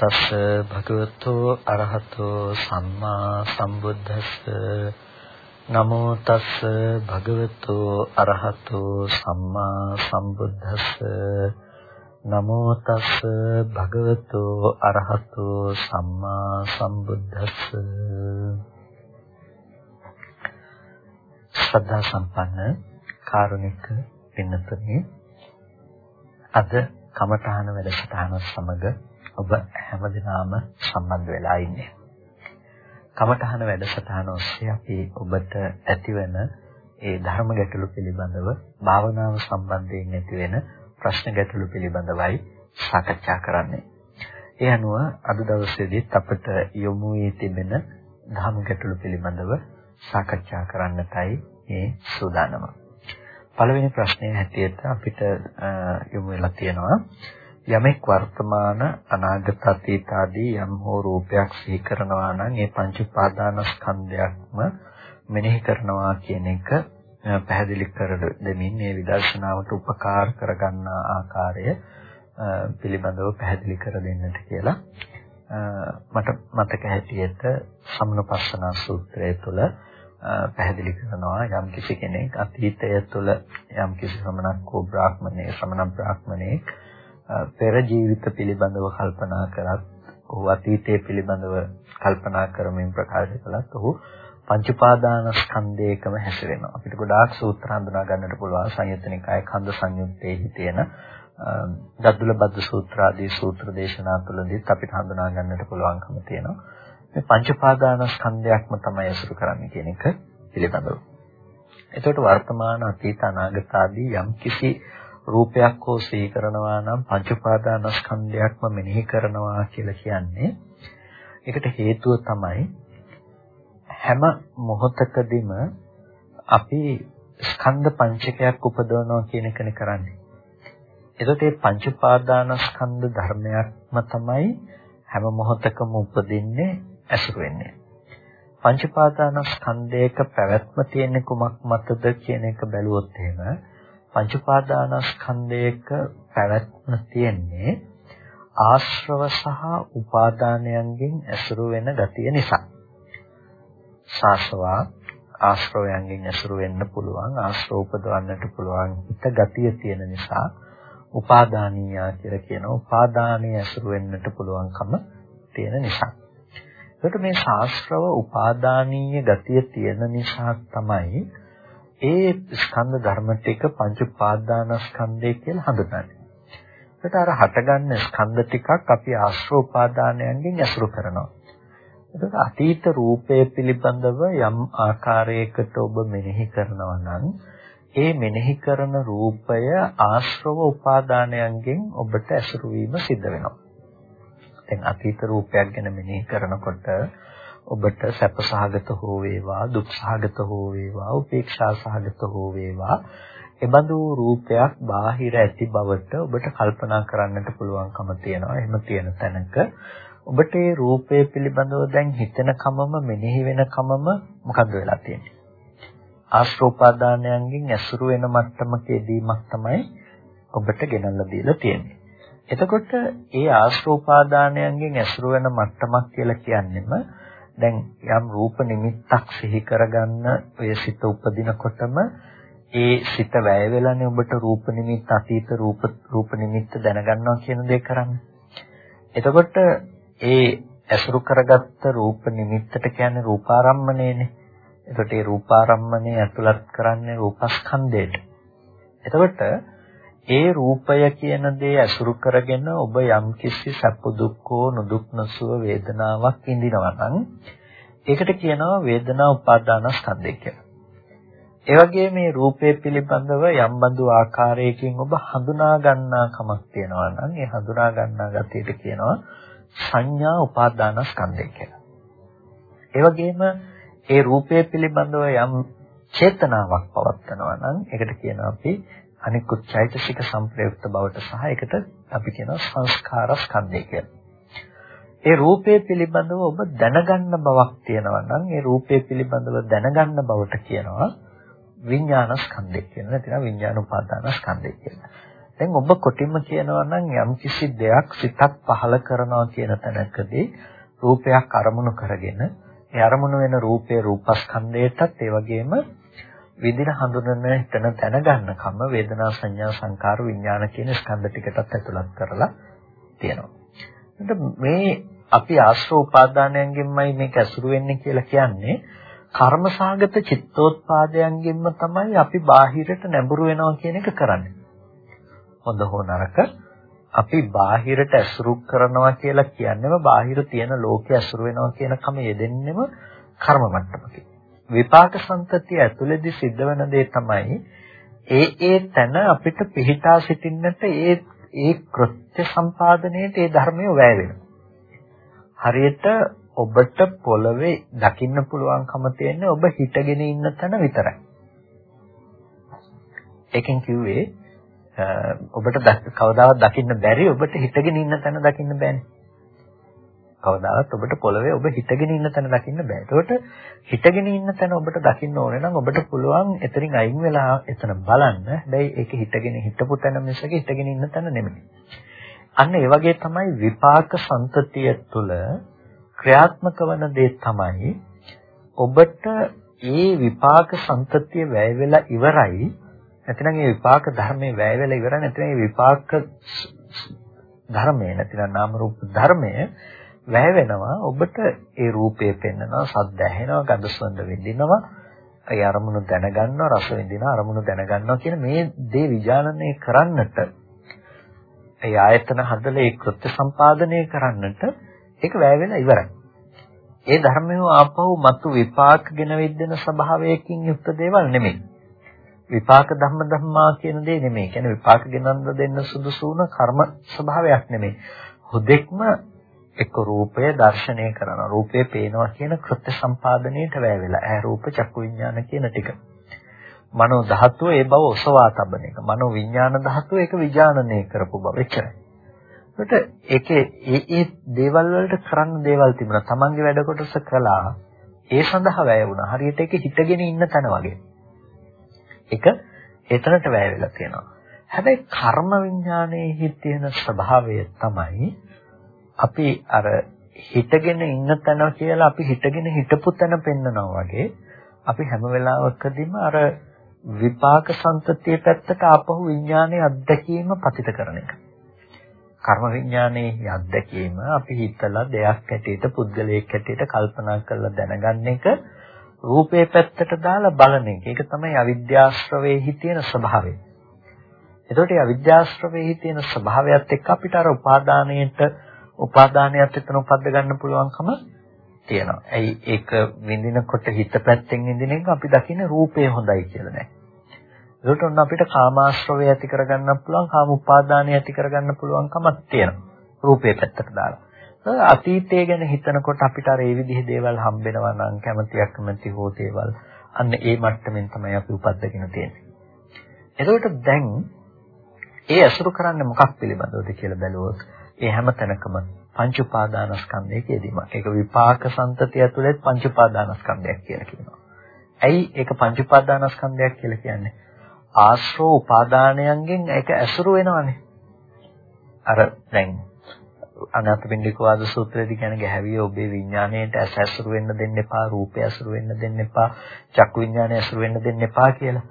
තස් භගවතු අරහතෝ සම්මා සම්බුද්දස්ස. නමෝ තස් භගවතු අරහතෝ සම්මා සම්බුද්දස්ස. නමෝ තස් භගවතු අරහතෝ සම්මා සම්බුද්දස්ස. ශ්‍රද්ධා සම්පන්න කාරුණික පින්නතුනි අද කමඨාන වැඩසටහන සමග ඔබ හැමදිනම සම්බන්ධ වෙලා ඉන්නේ. කමඨාන වැඩසටහන ඔස්සේ අපි ඔබට ඇතිවන ඒ ධර්ම ගැටලු පිළිබඳව භාවනාව සම්බන්ධයෙන් ඇතිවෙන ප්‍රශ්න ගැටලු පිළිබඳවයි සාකච්ඡා කරන්නේ. ඒ අනුව අද දවසේදීත් අපට යොමු වී තිබෙන ධර්ම ගැටලු පිළිබඳව සාකච්ඡා කරන්නටයි මේ සූදානම. පළවෙනි ප්‍රශ්නය හැටියට අපිට යොමු වෙලා තියෙනවා යමෙක් වර්තමාන අනාගත අතීත ආදී යම් හෝ රූපයක් සිහි කරනවා නම් ඒ පංච උපාදානස්කන්ධයක්ම මෙනෙහි කරනවා කියන එක පැහැදිලි කර දෙමින් මේ විදර්ශනාවට උපකාර කරගන්නා ආකාරය පිළිබඳව පැහැදිලි කර දෙන්නට කියලා. මට මතක හැටියට සම්නපස්සනා සූත්‍රය තුළ පැහැදිලි කරනවා යම් කිසි කෙනෙක් අතීතය තුළ යම් කිසි ශ්‍රමණක් හෝ බ්‍රාහ්මණයෙක් ශ්‍රමණ බ්‍රාහ්මණයෙක් පෙර ජීවිත පිළිබඳව කල්පනා කරත් ඔහු අතීතය පිළිබඳව කල්පනා කරමින් ප්‍රකාශ කළත් ඔහු පංච උපාදානස්කන්ධයකම හැසිරෙනවා. අපිට ගොඩාක් සූත්‍ර හඳුනා ගන්නට පුළුවන් සංයුත්තනිකායේ කන්ද සංයුත්තේහි තියෙන දද්දුල බද්ද සූත්‍ර ආදී සූත්‍ර දේශනා තුළදීත් අපිට හඳුනා ගන්නට පුළුවන්කම තියෙනවා. මේ පංච පාදානස්කන්ධයක්ම තමයි අසුරු කරන්නේ කියන එක පිළිබඳව. එතකොට වර්තමාන අතීත අනාගත ආදී යම් කිසි රූපයක් හෝ සිහි කරනවා නම් පංච පාදානස්කන්ධයක්ම මෙනෙහි කරනවා කියලා කියන්නේ ඒකට හේතුව තමයි හැම මොහොතකදීම අපි ස්කන්ධ පංචකයක් උපදවනවා කියන එකනේ කරන්නේ. එතකොට මේ පංච පාදානස්කන්ධ ධර්මයක්ම තමයි හැම මොහොතකම උපදින්නේ ඇසුරු වෙන්නේ. පංචපාදානස්කන්ධයක පැවැත්ම තියෙන්නේ කුමක් මතද කියන එක බැලුවොත් එහෙම පංචපාදානස්කන්ධයක පැවැත්ම තියෙන්නේ ආශ්‍රව සහ උපාදානයන්ගෙන් ඇසුරු වෙන ගතිය නිසා. සාසවා ආශ්‍රවයන්ගෙන් ඇසුරු වෙන්න පුළුවන් ආශ්‍රව උපදවන්නට පුළුවන් හිත ගතිය තියෙන නිසා උපාදානීය කියලා කියන උපාදානීය ඇසුරු වෙන්නට පුළුවන්කම තියෙන නිසා. ඒකට මේ ශාස්ත්‍රව උපාදානීය ගතිය තියෙන නිසා තමයි ඒ ස්කන්ධ ධර්ම ටික පංච උපාදානස්කන්ධය කියලා හඳුන්වන්නේ. ඒකට අර හටගන්න ස්කන්ධ ටිකක් අපි ආශ්‍රව උපාදානයන්ගෙන් ඇසුරු කරනවා. ඒකට අතීත රූපය පිළිබඳව යම් ආකාරයකට ඔබ මෙනෙහි කරනවා නම් ඒ මෙනෙහි කරන රූපය ආශ්‍රව උපාදානයන්ගෙන් ඔබට ඇසුරු වීම සිද්ධ වෙනවා. දැන් අතීත රූපයක් ගැන මෙනෙහි කරනකොට ඔබට සැපසහගත හෝ වේවා දුක්සහගත හෝ වේවා උපේක්ෂා සහගත හෝ වේවා එබඳු රූපයක් බාහිර ඇති බවට ඔබට කල්පනා කරන්නට පුළුවන්කම තියෙනවා. එහෙම තියෙන තැනක ඔබට ඒ රූපය පිළිබඳව දැන් හිතන කමම මෙනෙහි වෙන කමම මොකද්ද වෙලා තියෙන්නේ? ආශ්‍රෝපාදානයන්ගෙන් ඇසුරු වෙන මට්ටමකදීමක් තමයි ඔබට ගෙනල්ලා දීලා තියෙන්නේ. එතකොට ඒ ආශ්‍රෝපාදානයන්ගෙන් ඇසුරු වෙන මට්ටමක් කියලා කියන්නෙම දැන් යම් රූප නිමිත්තක් සිහි කරගන්න ඔය සිත උපදිනකොටම ඒ සිත වැය වෙලානේ ඔබට රූප නිමිත්ත අතීත රූප රූප නිමිත්ත දැනගන්නවා කියන දේ කරන්නේ. එතකොට ඒ ඇසුරු කරගත්ත රූප නිමිත්තට කියන්නේ රූපාරම්මණයනේ. එතකොට ඒ රූපාරම්මණය ඇතුළත් කරන්නේ රූපස්කන්ධයට. එතකොට ඒ රූපය කියන දේ අසුරු කරගෙන ඔබ යම්කිසි සැප දුක්ඛෝ නුදුක් නසුව වේදනාවක් විඳිනවා නම් ඒකට කියනවා වේදනා උපාදානස්කන්ධය කියලා. ඒ වගේ මේ රූපය පිළිබඳව යම් බඳු ආකාරයකින් ඔබ හඳුනා ගන්නා කමක් තියෙනවා නම් ඒ හඳුනා ගන්නා ගතියට කියනවා සංඥා උපාදානස්කන්ධය කියලා. ඒ වගේම ඒ රූපය පිළිබඳව යම් චේතනාවක් පවත්නවා නම් ඒකට කියනවා අපි අනිකුත් චෛතසික සංප්‍රයුක්ත බවට සහ ඒකට අපි කියනවා සංස්කාර ස්කන්ධය කියලා. ඒ රූපය පිළිබඳව ඔබ දැනගන්න බවක් තියෙනවා නම් ඒ රූපය පිළිබඳව දැනගන්න බවට කියනවා විඥාන ස්කන්ධය කියලා. නැත්නම් විඥාන උපාදාන ස්කන්ධය කියලා. දැන් ඔබ කොටින්ම කියනවා නම් යම්කිසි දෙයක් සිතක් පහල කරනවා කියන තැනකදී රූපයක් අරමුණු කරගෙන ඒ අරමුණු වෙන රූපේ රූපස්කන්ධයටත් ඒ වගේම විදින හඳුනන හිතන දැනගන්නකම වේදනා සංඥා සංකාර විඥාන කියන ස්කන්ධ ටිකටත් ඇතුළත් කරලා තියෙනවා. මේ අපි ආශ්‍රව උපාදානයන්ගෙන්මයි මේක ඇසුරු වෙන්නේ කියලා කියන්නේ කර්මසහගත චිත්තෝත්පාදයන්ගෙන්ම තමයි අපි බාහිරට නැඹුරු වෙනවා කියන එක කරන්නේ. හොඳ හෝ නරක අපි බාහිරට ඇසුරු කරනවා කියලා කියන්නේම බාහිර තියෙන ලෝකයේ ඇසුරු වෙනවා කියන කම යෙදෙන්නෙම කර්ම මට්ටමකින්. විපාක සංතතිය ඇතුළේදී සිද්ධ වෙන දේ තමයි ඒ ඒ තැන අපිට පිහිටා සිටින්නට ඒ ඒ කෘත්‍ය සම්පාදනයේට ඒ ධර්මය වැය වෙනවා. හරියට ඔබට පොළවේ දකින්න පුළුවන්කම තියෙන්නේ ඔබ හිටගෙන ඉන්න තැන විතරයි. ඒකෙන් කිව්වේ ඔබට කවදාවත් දකින්න බැරි ඔබට හිටගෙන ඉන්න තැන දකින්න බෑනේ. කවදාවත් ඔබට පොළවේ ඔබ හිටගෙන ඉන්න තැන දකින්න බෑ. ඒකට හිටගෙන ඉන්න තැන ඔබට දකින්න ඕනේ නම් ඔබට පුළුවන් එතනින් අයින් වෙලා එතන බලන්න. හැබැයි ඒක හිටගෙන හිටපු තැන මිසක හිටගෙන ඉන්න තැන නෙමෙයි. අන්න ඒ වගේ තමයි විපාක සම්තතිය තුළ ක්‍රියාත්මක වන දේ තමයි ඔබට ඒ විපාක සම්තතිය වැය වෙලා ඉවරයි නැතිනම් ඒ විපාක ධර්මයේ වැය වෙලා ඉවරයි නැතිනම් ඒ විපාක ධර්මය නැතිනම් නාම රූප ධර්මය වැය වෙනවා ඔබට ඒ රූපය පෙන්නවා සද්ද ඇහෙනවා ගඳ සුවඳ විඳිනවා ඒ අරමුණු දැනගන්නවා රස විඳිනවා අරමුණු දැනගන්නවා කියන මේ දේ විඥානනය කරන්නට ඒ ආයතන හදලා ඒ කෘත්‍ය සම්පාදනය කරන්නට ඒක වැය වෙලා ඉවරයි. ඒ ධර්මය ආපහු මතු විපාකගෙන වෙද්දෙන ස්වභාවයකින් යුක්ත දේවල් නෙමෙයි. විපාක ධම්ම ධම්මා කියන දේ නෙමෙයි. කියන්නේ විපාක ගෙනන්න දෙන්න සුදුසු වුණ කර්ම ස්වභාවයක් නෙමෙයි. හුදෙක්ම එක්ක රූපය දර්ශනය කරනවා. රූපේ පේනවා කියන කෘත්‍ය සම්පාදනයේට වැය වෙලා. ඇහැ රූප චක්කු විඥාන කියන ටික. මනෝ ධාතුව ඒ බව ඔසවා තබන එක. මනෝ විඥාන ධාතුව ඒක විඥානනය කරපු බව එච්චරයි. ඒකට ඒකේ ඒ ඒ දේවල් වලට කරන්න දේවල් තිබුණා. Tamange වැඩ කොටස කළා. ඒ සඳහා වැය වුණා. හරියට ඒක හිටගෙන ඉන්න තැන වගේ. ඒක එතනට වැය වෙලා තියෙනවා. හැබැයි කර්ම විඥානයේ තියෙන ස්වභාවය තමයි අපි අර හිටගෙන ඉන්න තැන කියලා අපි හිටගෙන හිටපු තැන පෙන්නනවා වගේ අපි හැම වෙලාවකදීම අර විපාක සංතතිය පැත්තට ආපහු විඥානයේ අත්දැකීම පතිත කරන එක. කර්ම විඥානයේ අත්දැකීම අපි හිතලා දෙයක් හැටියට පුද්ගලයෙක් හැටියට කල්පනා කරලා දැනගන්න එක රූපේ පැත්තට දාලා බලන එක. ඒක තමයි අවිද්‍යාශ්‍රවයේ තියෙන ස්වභාවය. එතකොට මේ අවිද්‍යාශ්‍රවයේ තියෙන ස්වභාවයත් එක්ක අපිට අර උපාදානයේට උපාදානයත් එතන උපද්ද ගන්න පුළුවන්කම තියෙනවා. ඇයි ඒක විඳිනකොට හිත පැත්තෙන් විඳින එක අපි දකින්නේ රූපය හොඳයි කියලා නෑ. ඒකට ඔන්න අපිට කාමාශ්‍රවය ඇති කරගන්න පුළුවන්, කාම උපාදානය ඇති කරගන්න පුළුවන්කමක් තියෙනවා. රූපේ පැත්තට දාලා. අතීතය ගැන හිතනකොට අපිට අර ඒ විදිහේ දේවල් හම්බෙනවා නම් කැමැතියක් කැමැති හෝ දේවල් අන්න ඒ මට්ටමින් තමයි අපි උපද්දගෙන තියෙන්නේ. එතකොට දැන් ඒ අසුරු කරන්නේ මොකක් පිළිබඳවද කියලා බැලුවොත් ඒ හැම තැනකම පංච උපාදානස්කන්ධය කියදීමක්. ඒක විපාක සම්තතිය ඇතුළේ පංච උපාදානස්කන්ධයක් කියලා කියනවා. ඇයි ඒක පංච උපාදානස්කන්ධයක් කියලා කියන්නේ? ආශ්‍රෝ උපාදානයන්ගෙන් ඒක ඇසුරු වෙනවනේ. අර දැන් අනාථපිණ්ඩික වාද සූත්‍රයේදී කියන ගැහැවිය ඔබේ විඥාණයට ඇස ඇසුරු වෙන්න දෙන්න එපා, රූපය ඇසුරු වෙන්න දෙන්න එපා, චක්කු විඥාණය ඇසුරු වෙන්න දෙන්න එපා කියලා.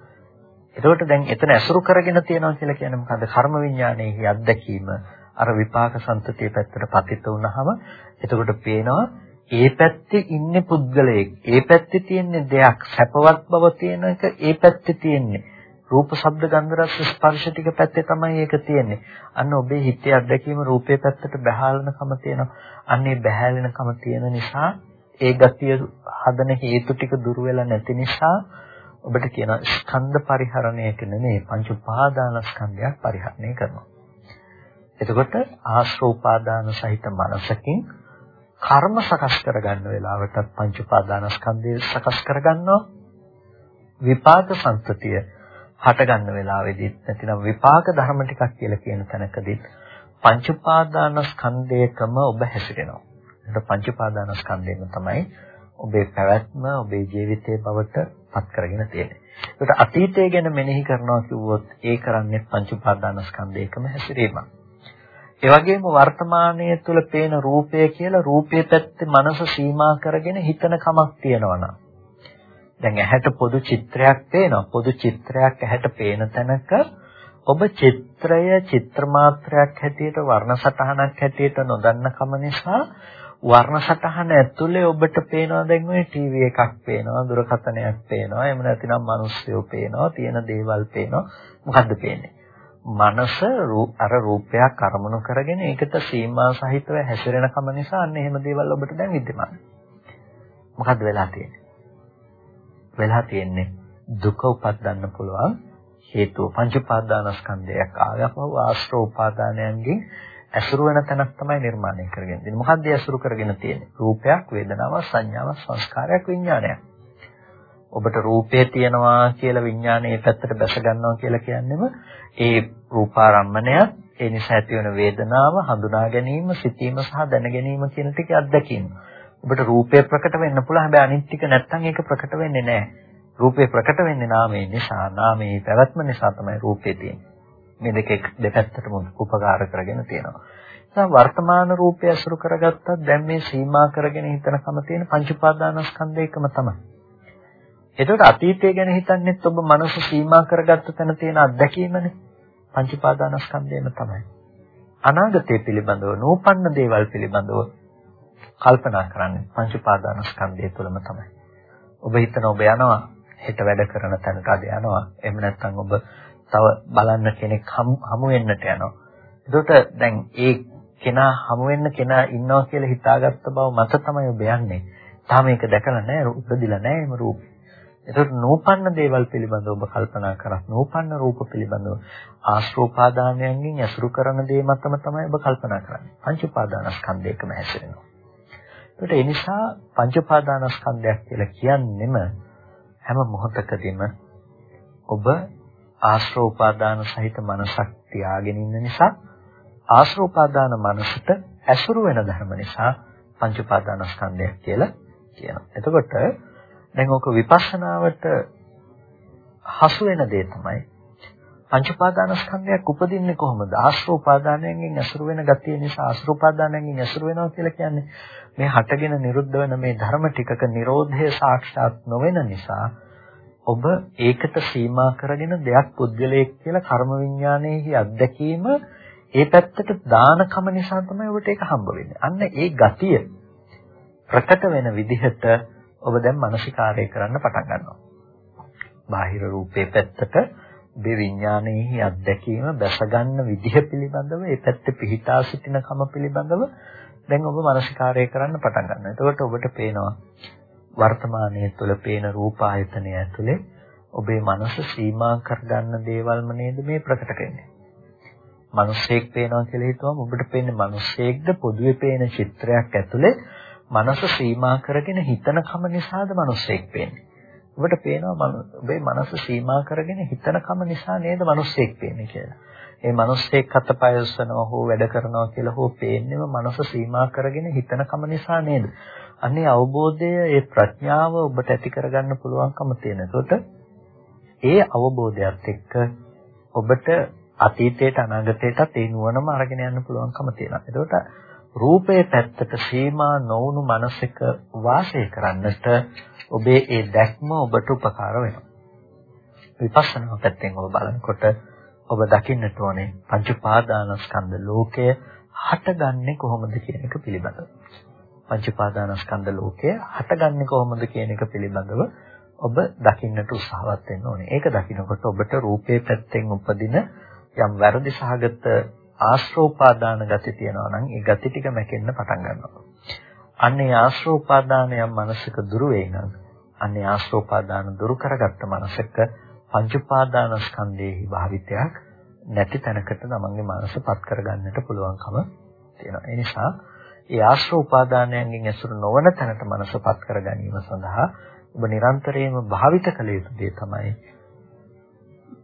එතකොට දැන් එතන ඇසුරු කරගෙන තියනවා කියලා කියන්නේ මොකද්ද? කර්ම විඥානයේ අත්දැකීම අර විපාක සම්තතිය පැත්තට පතිත වුණාම එතකොට පේනවා ඒ පැත්තේ ඉන්නේ පුද්ගලයෙක්. ඒ පැත්තේ තියෙන දෙයක් සැපවත් බව තියෙන එක ඒ පැත්තේ තියෙන්නේ. රූප, ශබ්ද, ගන්ධ, රස, ස්පර්ශ ටික පැත්තේ තමයි ඒක තියෙන්නේ. අන්න ඔබේ හිතේ අත්දැකීම රූපේ පැත්තට බහැලනකම තියෙනවා. අන්න ඒ බහැලෙනකම තියෙන නිසා ඒ ගතිය හදන හේතු ටික දුර වෙලා නැති නිසා ඔබට කියනවා ස්කන්ධ පරිහරණයක නෙමෙයි පංච උපාදානස්කන්ධයක් පරිහරණය කරනවා. එතකොට ආශ්‍රෝපාදාන සහිත මනසකින් කර්ම සකස් කරගන්න වෙලාවටත් පංච උපාදානස්කන්ධය සකස් කරගන්නවා විපාක සංතතිය හට ගන්න වෙලාවෙදිත් නැතිනම් විපාක ධර්ම ටිකක් කියලා කියන තැනකදී පංච උපාදානස්කන්ධයකම ඔබ හැසිරෙනවා. එතකොට පංච උපාදානස්කන්ධයෙන් තමයි ඔබේ පැවැත්ම ඔබේ ජීවිතයේ බවට පත් කරගෙන තියෙන්නේ. ඒකට අතීතය ගැන මෙනෙහි කරනවා කිව්වොත් ඒ කරන්නේ පංච උපාදානස්කන්ධයකම හැසිරීමක්. ඒ වගේම වර්තමානයේ තුල පේන රූපය කියලා රූපයේ පැත්තේ මනස සීමා කරගෙන හිතන කමක් තියෙනවා දැන් ඇහැට පොදු චිත්‍රයක් පේනවා. පොදු චිත්‍රයක් ඇහැට පේන තැනක ඔබ චිත්‍රය චිත්‍ර මාත්‍රයක් හැටියට වර්ණ සටහනක් හැටියට නොදන්න කම නිසා වර්ණ සටහන ඇතුලේ ඔබට පේනවා දැන් ඔය ටීවී එකක් පේනවා දුරකථනයක් පේනවා එහෙම නැතිනම් මිනිස්සුયો පේනවා තියෙන දේවල් පේනවා. මොකද්ද පේන්නේ? මනස අර රූපයක් අරමුණු කරගෙන ඒකට සීමා සහිතව හැසිරෙන කම නිසා අන්න එහෙම දේවල් ඔබට දැන් විද්‍යමානයි මොකද්ද වෙලා තියෙන්නේ වෙලා තියෙන්නේ දුක උපදින්න පුළුවන් හේතුව පංච උපාදානස්කන්ධයක් ආයපව ආශ්‍රව උපාදානයන්ගෙන් ඇසුරු වෙන තැනක් තමයි නිර්මාණය කරගෙන තියෙන්නේ. මොකද්ද ඇසුරු කරගෙන තියෙන්නේ? රූපයක්, වේදනාවක්, සංඥාවක්, සංස්කාරයක්, විඥානයක්. ඔබට රූපය තියෙනවා කියලා විඥානයේ පැත්තට බැස ගන්නවා කියලා කියන්නේම ඒ රූපාරම්මණය ඒ නිසා ඇති වෙන වේදනාව හඳුනා ගැනීම, සිතීම සහ දැන ගැනීම කියන ටික අත්දැකීම. ඔබට රූපය ප්‍රකට වෙන්න පුළුවන් හැබැයි අනිත් ටික නැත්තම් ඒක ප්‍රකට වෙන්නේ නැහැ. රූපේ ප්‍රකට වෙන්නේ නාමයෙන් නිසා, නාමයේ පැවැත්ම නිසා තමයි රූපේ තියෙන්නේ. මේ දෙක දෙපැත්තටම උපකාර කරගෙන තියෙනවා. නිසා වර්තමාන රූපය අසුරු කරගත්තත් දැන් මේ සීමා කරගෙන හිතනකම තියෙන පංච උපාදානස්කන්ධයකම තමයි. එතකොට අතීතය ගැන හිතන්නේත් ඔබ මනස සීමා කරගත්ත තැන තියෙන අත්දැකීමනේ. පංච උපාදානස්කන්ධයම තමයි. අනාගතය පිළිබඳව නූපන්න දේවල් පිළිබඳව කල්පනා කරන්නේ පංච උපාදානස්කන්ධය තුළම තමයි. ඔබ හිතන ඔබ යනවා හෙට වැඩ කරන තැනට අද යනවා. එහෙම නැත්නම් ඔබ තව බලන්න කෙනෙක් හමු වෙන්නට යනවා. එතකොට දැන් ඒ කෙනා හමු වෙන්න කෙනා ඉන්නවා කියලා හිතාගත්ත බව මත තමයි ඔබ යන්නේ. තාම ඒක දැකලා නැහැ, උපදිලා නැහැ එම රූපේ. එතකොට නූපන්න දේවල් පිළිබඳව ඔබ කල්පනා කරත් නූපන්න රූප පිළිබඳව ආශ්‍රෝපාදානයන්ගෙන් ඇසුරු කරන දේ මතම තමයි ඔබ කල්පනා කරන්නේ. පංච උපාදානස්කන්ධයකම හැසිරෙනවා. ඒකට ඒ නිසා පංච උපාදානස්කන්ධයක් කියලා කියන්නෙම හැම මොහොතකදීම ඔබ ආශ්‍රව උපාදාන සහිත මනසක් තියාගෙන ඉන්න නිසා ආශ්‍රව උපාදාන මනසට ඇසුරු වෙන ධර්ම නිසා පංච උපාදානස්කන්ධයක් කියලා කියනවා. එතකොට දැන් ඕක විපස්සනාවට හසු වෙන දේ තමයි පංච උපාදානස්කන්ධයක් උපදින්නේ කොහොමද? ආශ්‍රව උපාදානයෙන් ඇසුරු වෙන ගතිය නිසා ආශ්‍රව උපාදානයෙන් ඇසුරු වෙනවා කියලා කියන්නේ මේ හටගෙන නිරුද්ධ වෙන මේ ධර්ම ටිකක Nirodhaය සාක්ෂාත් නොවන නිසා ඔබ ඒකට සීමා කරගෙන දෙයක් පුද්ගලයෙක් කියලා කර්ම විඥානයේහි අත්දැකීම ඒ පැත්තට දානකම නිසා තමයි ඔබට ඒක හම්බ වෙන්නේ. අන්න ඒ ගතිය ප්‍රකට වෙන විදිහට ඔබ දැන් මානසිකාරය කරන්න පටන් ගන්නවා. බාහිර රූපේ පැත්තට මේ විඥානයේහි අත්දැකීම බැසගන්න විදිහ පිළිබඳව ඒ පැත්තේ පිහිටා සිටින කම පිළිබඳව දැන් ඔබ මානසිකාරය කරන්න පටන් ගන්නවා. එතකොට ඔබට පේනවා වර්තමානයේ තුල පේන රූප ආයතනය ඇතුලේ ඔබේ මනස සීමා කරගන්න දේවල්ම නේද මේ ප්‍රකට වෙන්නේ. මිනිස්සෙක් පේනවා කියලා හිතුවම ඔබට පේන්නේ මිනිස්සෙක්ද පොදුවේ පේන චිත්‍රයක් ඇතුලේ මනස සීමා කරගෙන හිතන කම නිසාද මිනිස්සෙක් පේන්නේ. ඔබට පේනවා ඔබේ මනස සීමා කරගෙන හිතන කම නිසා නේද මිනිස්සෙක් පේන්නේ කියලා. ඒ මිනිස්සෙක් අතපය උස්සනවා හෝ වැඩ කරනවා කියලා හෝ පේන්නේම මනස සීමා කරගෙන හිතන කම නිසා නේද? අනේ අවබෝධය ඒ ප්‍රඥාව ඔබට ඇති කරගන්න පුළුවන්කම තියෙන. ඒකට ඒ අවබෝධයත් එක්ක ඔබට අතීතයට අනාගතයටත් ඒ නුවණම අරගෙන යන්න පුළුවන්කම තියෙනවා. ඒකට රූපයේ පැත්තට සීමා නොවුණු මනසක වාසය කරන්නට ඔබේ ඒ දැක්ම ඔබට උපකාර වෙනවා. විපස්සනා පැත්තෙන් ඔබ බලනකොට ඔබ දකින්නට ඕනේ පංච පාදානස්කන්ධ ලෝකය හටගන්නේ කොහොමද කියන එක පිළිබඳව. පංච පාදානස්කන්ධ ලෝකය හටගන්නේ කොහොමද කියන එක පිළිබඳව ඔබ දකින්නට උත්සාහවත් වෙන්න ඕනේ. ඒක දකිනකොට ඔබට රූපේ පැත්තෙන් උපදින යම් වැරදි සහගත ආශ්‍රෝපාදාන ගති තියෙනවා නම් ඒ ගති ටික මැකෙන්න පටන් ගන්නවා. අන්නේ ආශ්‍රෝපාදානයන් මනසක දුර වෙනනම් අන්නේ ආශ්‍රෝපාදාන දුරු කරගත්ත මනසක පංච උපාදානස්කන්ධයේ භාවිතයක් නැති තැනකට තමන්ගේ මනසපත් කරගන්නට පුළුවන්කම තියෙනවා. ඒ නිසා ඒ ආශ්‍රව උපාදානයන්ගෙන් ඇසුරු නොවන තැනට මනසපත් කර ගැනීම සඳහා ඔබ නිරන්තරයෙන්ම භාවිත කළ යුතු දේ තමයි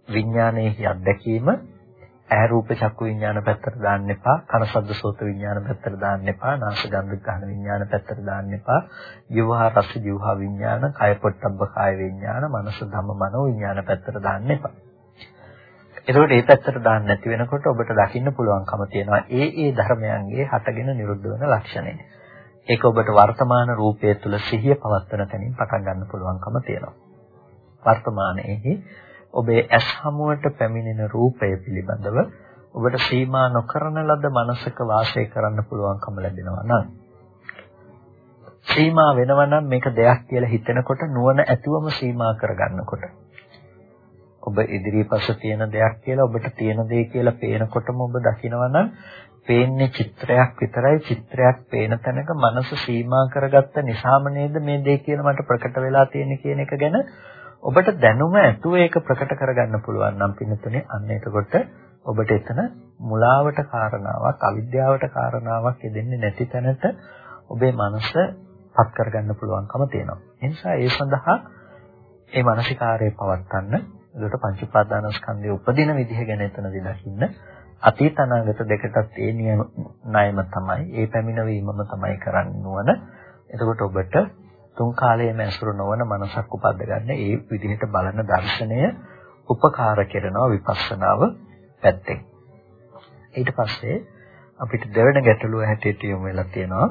විඥානයේ අත්දැකීම ඇහැ රූප චක්කු විඥාන පැත්තට දාන්න එපා කන ශබ්ද සෝත විඥාන පැත්තට දාන්න එපා නාස ගන්ධ ගහන විඥාන පැත්තට දාන්න එපා ජීවහා රස ජීවහා විඥාන කය පොට්ටබ්බ කාය විඥාන මනස ධම්ම මනෝ විඥාන පැත්තට දාන්න එපා එතකොට මේ පැත්තට දාන්න නැති වෙනකොට ඔබට දකින්න පුළුවන්කම තියෙනවා ඒ ඒ ධර්මයන්ගේ හටගෙන නිරුද්ධ වෙන ලක්ෂණය. ඒක ඔබට වර්තමාන රූපය තුල සිහිය පවත්වන තැනින් පටන් ගන්න පුළුවන්කම තියෙනවා. වර්තමානයේහි ඔබේ ඇස් හමුවට පැමිණෙන රූපය පිළිබඳව ඔබට සීමා නොකරන ලද මනසක වාසය කරන්න පුළුවන්කම ලැබෙනවා නම්. සීමා වෙනවා නම් මේක දෙයක් කියලා හිතෙනකොට නුවණ ඇතුවම සීමා කරගන්නකොට. ඔබ ඉදිරිපස තියෙන දෙයක් කියලා ඔබට තියෙන දේ කියලා පේනකොටම ඔබ දකිනවා නම් පේන්නේ චිත්‍රයක් විතරයි. චිත්‍රයක් පේන තැනක මනස සීමා කරගත්ත නිසාම නේද මේ දේ කියලා මට ප්‍රකට වෙලා තියෙන්නේ කියන එක ගැන ඔබට දැනුම ඇතුව ඒක ප්‍රකට කරගන්න පුළුවන් නම් පින්නතුනේ අන්න එතකොට ඔබට එතන මුලාවට කාරණාවක් අවිද්‍යාවට කාරණාවක් යෙදෙන්නේ නැති තැනට ඔබේ මනස පත් කරගන්න පුළුවන්කම තියෙනවා. ඒ නිසා ඒ සඳහා ඒ මානසිකාරය පවත්වන්න එතකොට පංච උපාදානස්කන්ධයේ උපදින විදිහ ගැන එතනදී දකින්න අතීත අනාගත දෙකටත් ඒ නියම ණයම තමයි ඒ පැමිණවීමම තමයි කරන්න ඕන. එතකොට ඔබට තුන් කාලයේම ඇසුරු නොවන මනසක් උපද්ද ගන්න ඒ විදිහට බලන දර්ශනය උපකාර කරනවා විපස්සනාව පැත්තෙන්. ඊට පස්සේ අපිට දෙවෙනි ගැටලුව හැටියට යොමු වෙලා තියෙනවා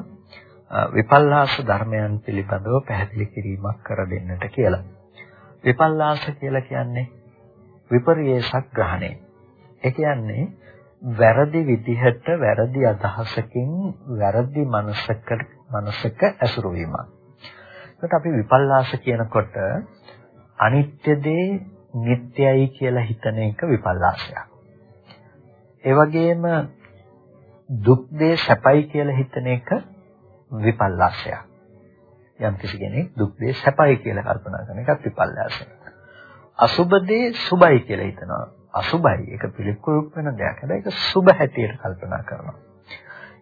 විපල්ලාස ධර්මයන් පිළිබඳව පැහැදිලි කිරීමක් කර දෙන්නට කියලා. විපල්ලාස කියලා කියන්නේ විපර්යේසක් ග්‍රහණය. ඒ කියන්නේ වැරදි විදිහට වැරදි අදහසකින් වැරදි මනසක මනසක ඇසුරු වීමක්. ඒකට අපි විපල්ලාස කියනකොට අනිත්‍ය දේ නිට්ටයයි කියලා හිතන එක විපල්ලාසයක්. ඒ වගේම දුක් දේ සැපයි කියලා හිතන එක විපල්ලාසයක්. යම් කිසි කෙනෙක් දුක් දේ සැපයි කියලා කල්පනා කරන එකත් විපල්ලාසයක්. අසුබ දේ සුබයි කියලා හිතනවා. අසුබයි ඒක පිළිකුල් වෙන දෙයක්. හැබැයි ඒක සුබ හැටියට කල්පනා කරනවා.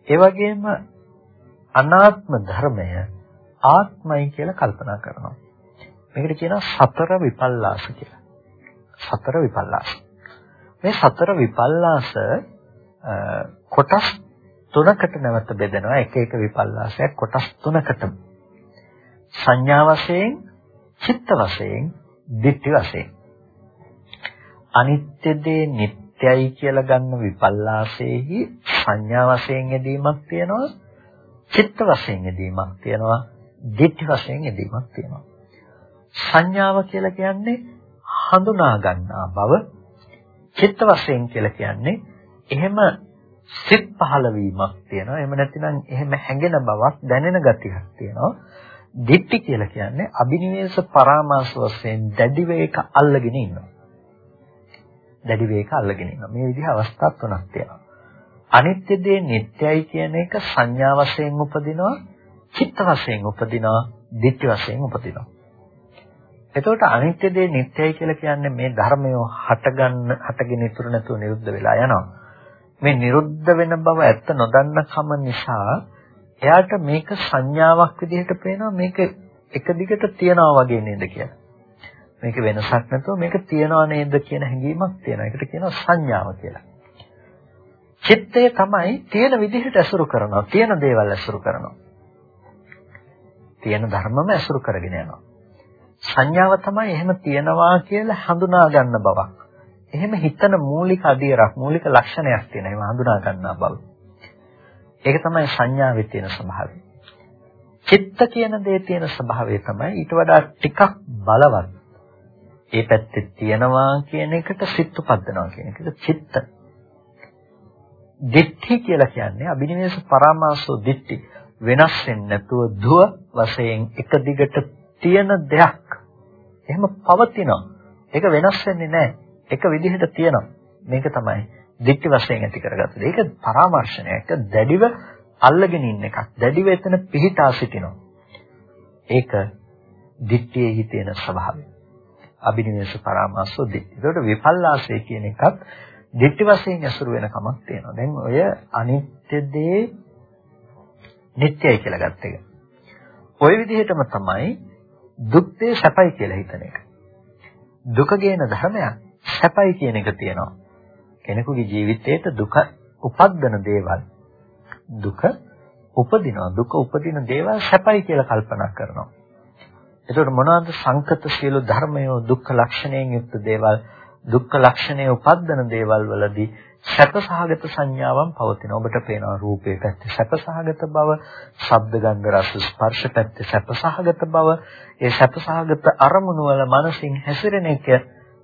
ඒ වගේම අනාත්ම ධර්මය ආත්මයි කියලා කල්පනා කරනවා. මේකට කියනවා සතර විපල්ලාස කියලා. සතර විපල්ලාස. මේ සතර විපල්ලාස කොටස් තුනකට නැවත බෙදෙනවා. එක එක විපල්ලාසයක් කොටස් තුනකට. සංඥා වශයෙන්, චිත්ත වශයෙන්, ditthi වශයෙන්. අනිත්‍ය දේ නිට්ටයයි කියලා ගන්න විපල්ලාසයේහි සංඥා වශයෙන් යෙදීමක් තියෙනවා. චිත්ත වශයෙන් යෙදීමක් තියෙනවා. දිට්ඨි වශයෙන් යෙදීමක් තියෙනවා. සංඥාව කියලා කියන්නේ හඳුනා ගන්නා බව. චිත්ත වශයෙන් කියලා කියන්නේ එහෙම සිත් පහළ වීමක් තියෙනවා. එහෙම නැතිනම් එහෙම හැඟෙන බවක් දැනෙන ගතියක් තියෙනවා. දිට්ඨි කියලා කියන්නේ අබිනිවේෂ පරාමාස වශයෙන් දැඩි වේක අල්ලගෙන ඉන්නවා. දැඩි වේක අල්ලගෙන ඉන්නවා. මේ විදිහ අවස්ථා තුනක් තියෙනවා. අනිත්‍ය දේ නිට්ටයයි කියන එක සංඥා වශයෙන් උපදිනවා. චිත්ත වශයෙන් උපදිනවා, ditthi වශයෙන් උපදිනවා. එතකොට අනිත්‍ය දේ නිට්ටයයි කියලා කියන්නේ මේ ධර්මය හටගන්න හටගෙන ඉතුරු නැතුව නිරුද්ධ වෙලා යනවා. මේ නිරුද්ධ වෙන බව ඇත්ත නොදන්න කම නිසා එයාට මේක සංඥාවක් විදිහට පේනවා මේක එක දිගට තියනවා වගේ නේද කියලා. මේක වෙනසක් නැතුව මේක තියනවා නේද කියන හැඟීමක් තියෙනවා. ඒකට කියනවා සංඥාව කියලා. චිත්තය තමයි තියෙන විදිහට ඇසුරු කරනවා. තියෙන දේවල් ඇසුරු කරනවා. තියෙන ධර්මම ඇසුරු කරගෙන යනවා. සංඥාව තමයි එහෙම තියනවා කියලා හඳුනා ගන්න බවක්. එහෙම හිතන මූලික අදියරක් මූලික ලක්ෂණයක් තියෙන ඒවා හඳුනා ගන්නා බව. ඒක තමයි සංඥාවේ තියෙන ස්වභාවය. චිත්ත කියන දේ තියෙන ස්වභාවය තමයි ඊට වඩා ටිකක් බලවත්. ඒ පැත්තේ තියනවා කියන එකට සිත් උපද්දනවා කියන එකට චිත්ත. දිට්ඨි කියලා කියන්නේ අභිනිවේෂ පරාමාසෝ දිට්ඨි. වෙනස් වෙන්නේ නැතුව දුව වශයෙන් එක දිගට තියෙන දෙයක් එහෙම පවතිනවා. ඒක වෙනස් වෙන්නේ නැහැ. එක විදිහට තියෙනවා. මේක තමයි දික්ටි වශයෙන් ඇති කරගත්තද. ඒක පරාමර්ශනයක්. දැඩිව අල්ලගෙන ඉන්න එකක්. දැඩිව එතන පිහිටා සිටිනවා. ඒක දික්ටියේ තියෙන ස්වභාවය. අභිනිවෙස පරාමාසෝ දික්ටි. ඒකට විපල්ලාසය කියන එකත් දික්ටි වශයෙන් ඇසුරු වෙන කමක් තියෙනවා. දැන් ඔය අනිත්‍ය දේ නිට්ටයයි කියලා ගත්ත එක. ওই විදිහටම තමයි දුක්තේ සැපයි කියලා හිතන එක. දුක ගේන ධර්මයක් සැපයි කියන එක තියෙනවා. කෙනෙකුගේ ජීවිතේට දුක උපද්දන දේවල් දුක උපදිනවා දුක උපදින දේවල් සැපයි කියලා කල්පනා කරනවා. එතකොට මොනවාද සංකත සියලු ධර්මයෝ දුක්ඛ ලක්ෂණයෙන් යුක්ත දේවල් දුක්ඛ ලක්ෂණය උපද්දන දේවල් වලදී සැපසහගත සංඥාවන් පවතින. ඔබට පේනවා රූපේ පැත්තේ සැපසහගත බව, ශබ්ද ගන්ධ රස ස්පර්ශ පැත්තේ සැපසහගත බව, ඒ සැපසහගත අරමුණු වල මනසින් හැසිරෙන එක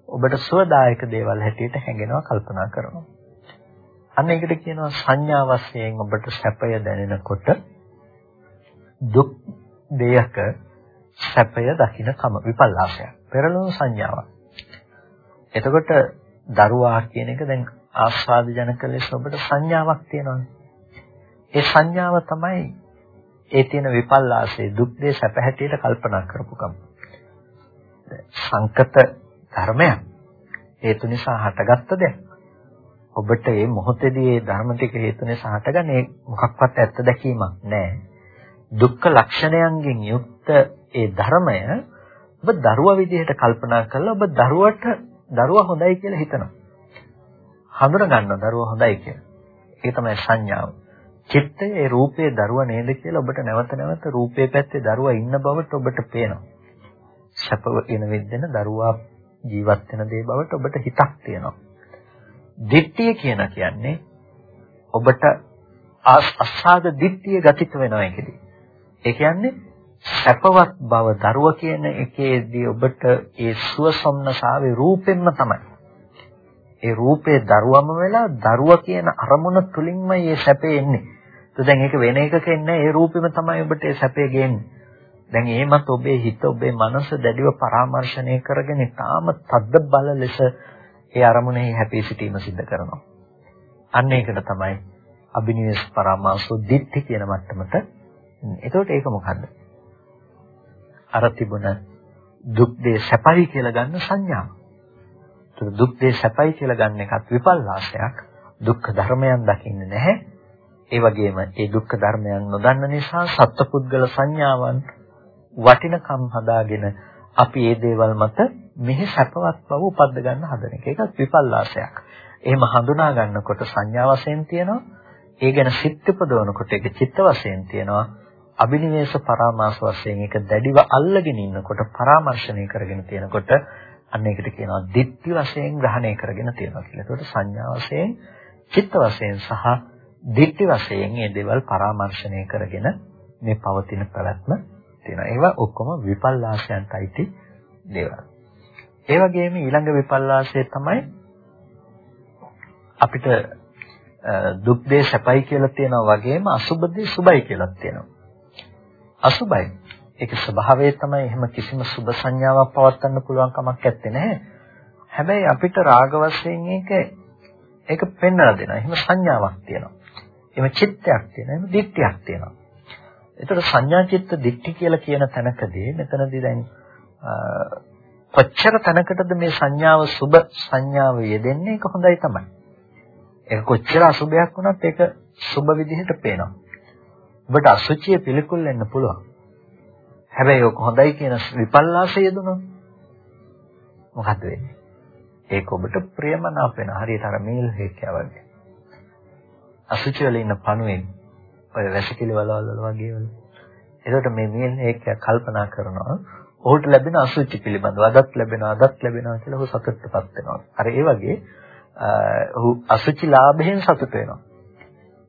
ඔබට සුවදායක දේවල් හැටියට හැඟෙනවා කල්පනා කරනවා. අන්න ඒකට කියනවා සංඥා වශයෙන් ඔබට සැපය දැනෙනකොට දුක් දෙයක සැපය දකින්න කම විපල්ලාසයක්. පෙරළුණු සංඥාවක්. එතකොට දරුවා කියන එක දැන් ආස්වාද ජනක ලෙස ඔබට සංඥාවක් තියෙනවානේ. ඒ සංඥාව තමයි ඒ තියෙන විපල්ලාසයේ දුක් දේ සැප හැටියට කල්පනා කරපුකම. සංකත ධර්මයක්. හේතු නිසා හටගත්ත දෙයක්. ඔබට මේ මොහොතේදී මේ ධර්ම ටික හේතු නිසා හටගන්නේ මොකක්වත් ඇත්ත දැකීමක් නෑ. දුක්ඛ ලක්ෂණයන්ගෙන් යුක්ත ඒ ධර්මය ඔබ දරුවා විදිහට කල්පනා කරලා ඔබ දරුවට දරුවා හොඳයි කියලා හිතනවා. හඳුන ගන්නවා දරුවා හොඳයි කියලා. ඒක තමයි සංඥාව. චිත්තය ඒ රූපයේ දරුවා නේද කියලා ඔබට නැවත නැවත රූපයේ පැත්තේ දරුවා ඉන්න බවට ඔබට පේනවා. සැප වෙන විදිහන දරුවා ජීවත් වෙන දේ බවට ඔබට හිතක් තියෙනවා. දිට්ඨිය කියන කියන්නේ ඔබට අස්සාද දිට්ඨිය ගතිත වෙනවා ඒකෙදි. ඒ කියන්නේ සැපවත් බව දරුව කියන එකේදී ඔබට ඒ සුවසොම්නසාවේ රූපෙන්ම තමයි. ඒ රූපේ දරුවම වෙලා දරුව කියන අරමුණ තුලින්මයි මේ සැපේ එන්නේ. તો දැන් ඒක වෙන එකක එන්නේ ඒ රූපෙම තමයි ඔබට ඒ සැපේ ගේන්නේ. දැන් එහෙමත් ඔබේ හිත ඔබේ මනස දැඩිව පරාමර්ශණය කරගෙන තාම තද්ද බල ලෙස ඒ අරමුණේ හැපී සිටීම සිද්ධ කරනවා. අන්න ඒකට තමයි අබිනිවෙස් පරාමාසෝ දිට්ඨි කියන මට්ටමට. එතකොට ඒක මොකද්ද? අර තිබුණ දුක් දේ සැපයි කියලා ගන්න සංඥාව. ඒතර දුක් දේ සැපයි කියලා ගන්න එකත් විපල්ලාසයක්. දුක්ඛ ධර්මයන් දකින්නේ නැහැ. ඒ වගේම ඒ දුක්ඛ ධර්මයන් නොදන්න නිසා සත්පුද්ගල සංඥාවන් වටිනකම් හදාගෙන අපි මේ දේවල් මත මෙහි සැපවත් බව උපද්ද ගන්න හදන එක. ඒකත් විපල්ලාසයක්. එහෙම හඳුනා ගන්නකොට සංඥා වශයෙන් තියෙනවා. ඒ ගැන සිත් උපදවනකොට ඒක චිත්ත වශයෙන් තියෙනවා. අබිනිවේෂ පරාමාස වශයෙන් ඒක දැඩිව අල්ලගෙන ඉන්නකොට පරාමර්ශණය කරගෙන තියෙනකොට අන්න ඒකට කියනවා දිට්ඨි වශයෙන් ග්‍රහණය කරගෙන තියෙනවා කියලා. ඒකට සංඥා වශයෙන්, චිත්ත වශයෙන් සහ දිට්ඨි වශයෙන් මේ දේවල් පරාමර්ශණය කරගෙන මේ පවතින පැවැත්ම තියෙනවා. ඒවා ඔක්කොම විපල්ලාසයන්ට අයිති දේවල්. ඒ වගේම ඊළඟ විපල්ලාසය තමයි අපිට දුක් දේ සැපයි කියලා තියෙනවා වගේම අසුබ දේ සුබයි කියලා තියෙනවා. අසුබයි. ඒක ස්වභාවය තමයි එහෙම කිසිම සුබ සංඥාවක් පවත්වන්න පුළුවන් කමක් නැත්තේ නෑ. හැබැයි අපිට රාග වශයෙන් ඒක ඒක පෙන්වලා දෙනවා. එහෙම සංඥාවක් තියෙනවා. එහෙම චිත්තයක් තියෙනවා. එහෙම දිට්ඨියක් තියෙනවා. ඒතර සංඥා චිත්ත දිට්ඨි කියලා කියන තැනකදී මෙතනදී දැන් කොච්චර තැනකටද මේ සංඥාව සුබ සංඥාව යෙදෙන්නේ ඒක හොඳයි තමයි. ඒක කොච්චර අසුබයක් වුණත් ඒක සුබ විදිහට පේනවා. ඔබට අසුචිය පිළිකුල් වෙන්න පුළුවන්. හැබැයි ඔක හොඳයි කියන විපල්ලාසය යෙදුනොත් මොකද වෙන්නේ? ඒක ඔබට ප්‍රියමනාප වෙන හරියට අර මීල් හේකියා වගේ. අසුචි වල ඉන්න පණුවෙන් ඔය වැසිකිලි වලවල් වල වගේ වල. එතකොට මේ මීල් හේකියා කල්පනා කරනවා ඔහුට ලැබෙන අසුචි පිළිබඳව අදත් ලැබෙනවා අදත් ලැබෙනවා කියලා ඔහු සතුටටපත් වෙනවා. අර ඒ වගේ ඔහු අසුචි ලාභයෙන් සතුට වෙනවා.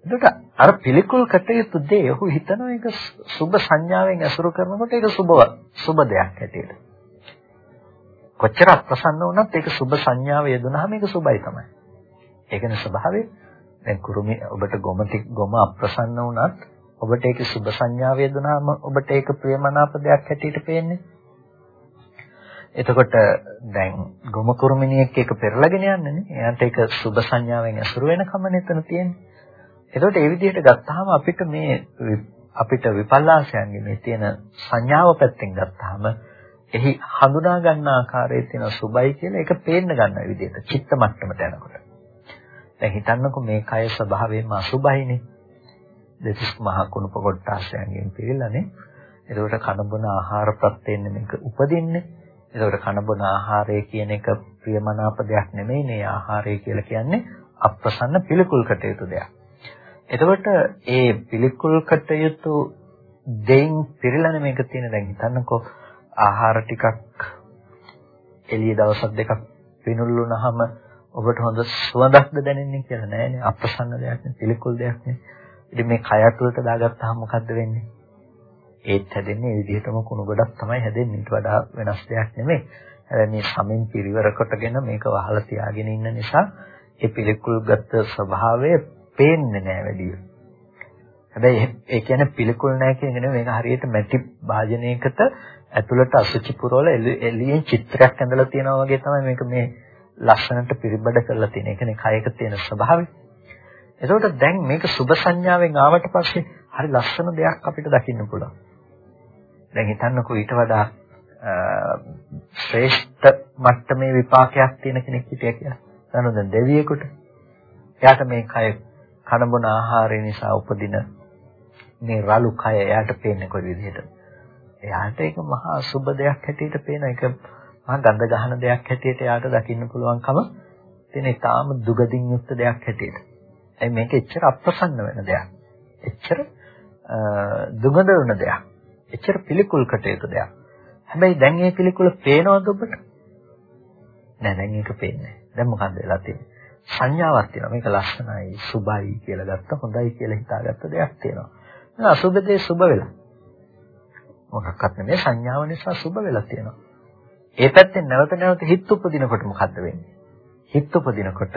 එතකොට අර පිළිකුල් කටයුතු දේ ඔහු හිතනවා ඒක සුබ සංඥාවෙන් ඇසුරු කරනකොට ඒක සුබව සුබ දෙයක් හැටියට. කොච්චර අප්‍රසන්න වුණත් ඒක සුබ සංඥාව යෙදුනහම ඒක සුබයි තමයි. ඒකනේ ස්වභාවය. දැන් කුරුමි ඔබට ගොම ගොම අප්‍රසන්න වුණත් ඔබට ඒක සුබ සංඥාව යෙදුනහම ඔබට ඒක ප්‍රියමනාප දෙයක් හැටියට පේන්නේ. එතකොට දැන් ගොම කුරුමිනියෙක් එක පෙරලගෙන යන්නේ නේ. එයාට ඒක සුබ සංඥාවෙන් ඇසුරු වෙන කම නෙතන තියෙන්නේ. එතකොට ඒ විදිහට ගත්තාම අපිට මේ අපිට විපල්ලාසයන්ගේ මේ තියෙන සංඥාව පැත්තෙන් ගත්තාම එහි හඳුනා ගන්න ආකාරයේ තියෙන සුබයි කියලා ඒක පේන්න ගන්න විදිහට චිත්ත මට්ටමට යනකොට. දැන් හිතන්නකෝ මේ කය ස්වභාවයෙන්ම අසුබයිනේ. දෙතිස් මහ කුණප කොටාසයන්ගෙන් පිළිලානේ. එතකොට කන බොන ආහාර ප්‍රත්‍යයෙන් මේක උපදින්නේ. එතකොට කන බොන ආහාරය කියන එක ප්‍රියමනාප දෙයක් නෙමෙයි නේ ආහාරය කියලා කියන්නේ අප්‍රසන්න පිළිකුල් කටයුතු දෙයක්. එතකොට ඒ පිළිකුල් කටයුතු දෙයින් පිරෙලානේ මේක තියෙන දැන් හිතන්නකෝ ආහාර ටිකක් එළිය දවසක් දෙකක් පිනුල්ුණාම ඔබට හොඳ සුවඳක්ද දැනෙන්නේ කියලා නෑනේ අප්‍රසන්න දෙයක් නේ පිළිකුල් දෙයක් නේ. ඉතින් මේ කය ඇතුළට දාගත්තාම මොකද්ද වෙන්නේ? ඒත් හැදෙන්නේ ඒ විදිහටම කුණු ගොඩක් තමයි හැදෙන්නේ. ඊට වඩා වෙනස් දෙයක් නෙමෙයි. හැබැයි මේ සමින් පිරිවර කොටගෙන මේක වහලා තියාගෙන ඉන්න නිසා ඒ පිළිකුල්ගත ස්වභාවය පේන්නේ නෑ වැඩිය. හැබැයි ඒ කියන්නේ පිළිකුල් නෑ කියන එක මේක හරියට මැටි භාජනයකට ඇතුළට අසුචි පුරවල එළියෙන් චිත්‍රයක් ඇඳලා තියනවා වගේ තමයි මේක මේ ලස්සනට පිරිබඩ කරලා තියෙන. ඒ කියන්නේ කයක තියෙන ස්වභාවය. එතකොට දැන් මේක සුබ සංඥාවෙන් ආවට පස්සේ හරි ලස්සන දෙයක් අපිට දකින්න පුළුවන්. දැන් හිතන්නකෝ ඊට වඩා ශ්‍රේෂ්ඨ මට්ටමේ විපාකයක් තියෙන කෙනෙක් හිටියා කියලා. දන්නවද දැන් දෙවියෙකුට? එයාට මේ කය කනබුන ආහාරය නිසා උපදින මේ රළු කය එයාට පේන්නේ කොයි විදිහටද? එයාට ඒක මහා සුබ දෙයක් හැටියට පේන එක මහා ගඳ ගහන දෙයක් හැටියට එයාට දකින්න පුළුවන්කම තියෙන ඊටාම දුගදින් යුක්ත දෙයක් හැටියට. ඒ මේක එච්චර අප්‍රසන්න වෙන දෙයක්. එච්චර දුගඳ වෙන දෙයක්. එච්චර පිළිකුල් කටයුතු දෙයක්. හැබැයි දැන් මේ පිළිකුල පේනවද ඔබට? නෑ දැන් ඒක පේන්නේ නෑ. දැන් මොකද්ද වෙලා තියෙන්නේ? සංඥාවක් තියෙනවා. මේක ලස්සනයි, සුබයි කියලා ගත්ත, හොඳයි කියලා හිතාගත්ත දෙයක් තියෙනවා. දැන් අසුබදේ සුබ වෙලා. මොකක්වත් නෙමෙයි සංඥාව නිසා සුබ වෙලා තියෙනවා. ඒ පැත්තෙන් නැවත නැවත හිත උපදිනකොට මොකද්ද වෙන්නේ? හිත උපදිනකොට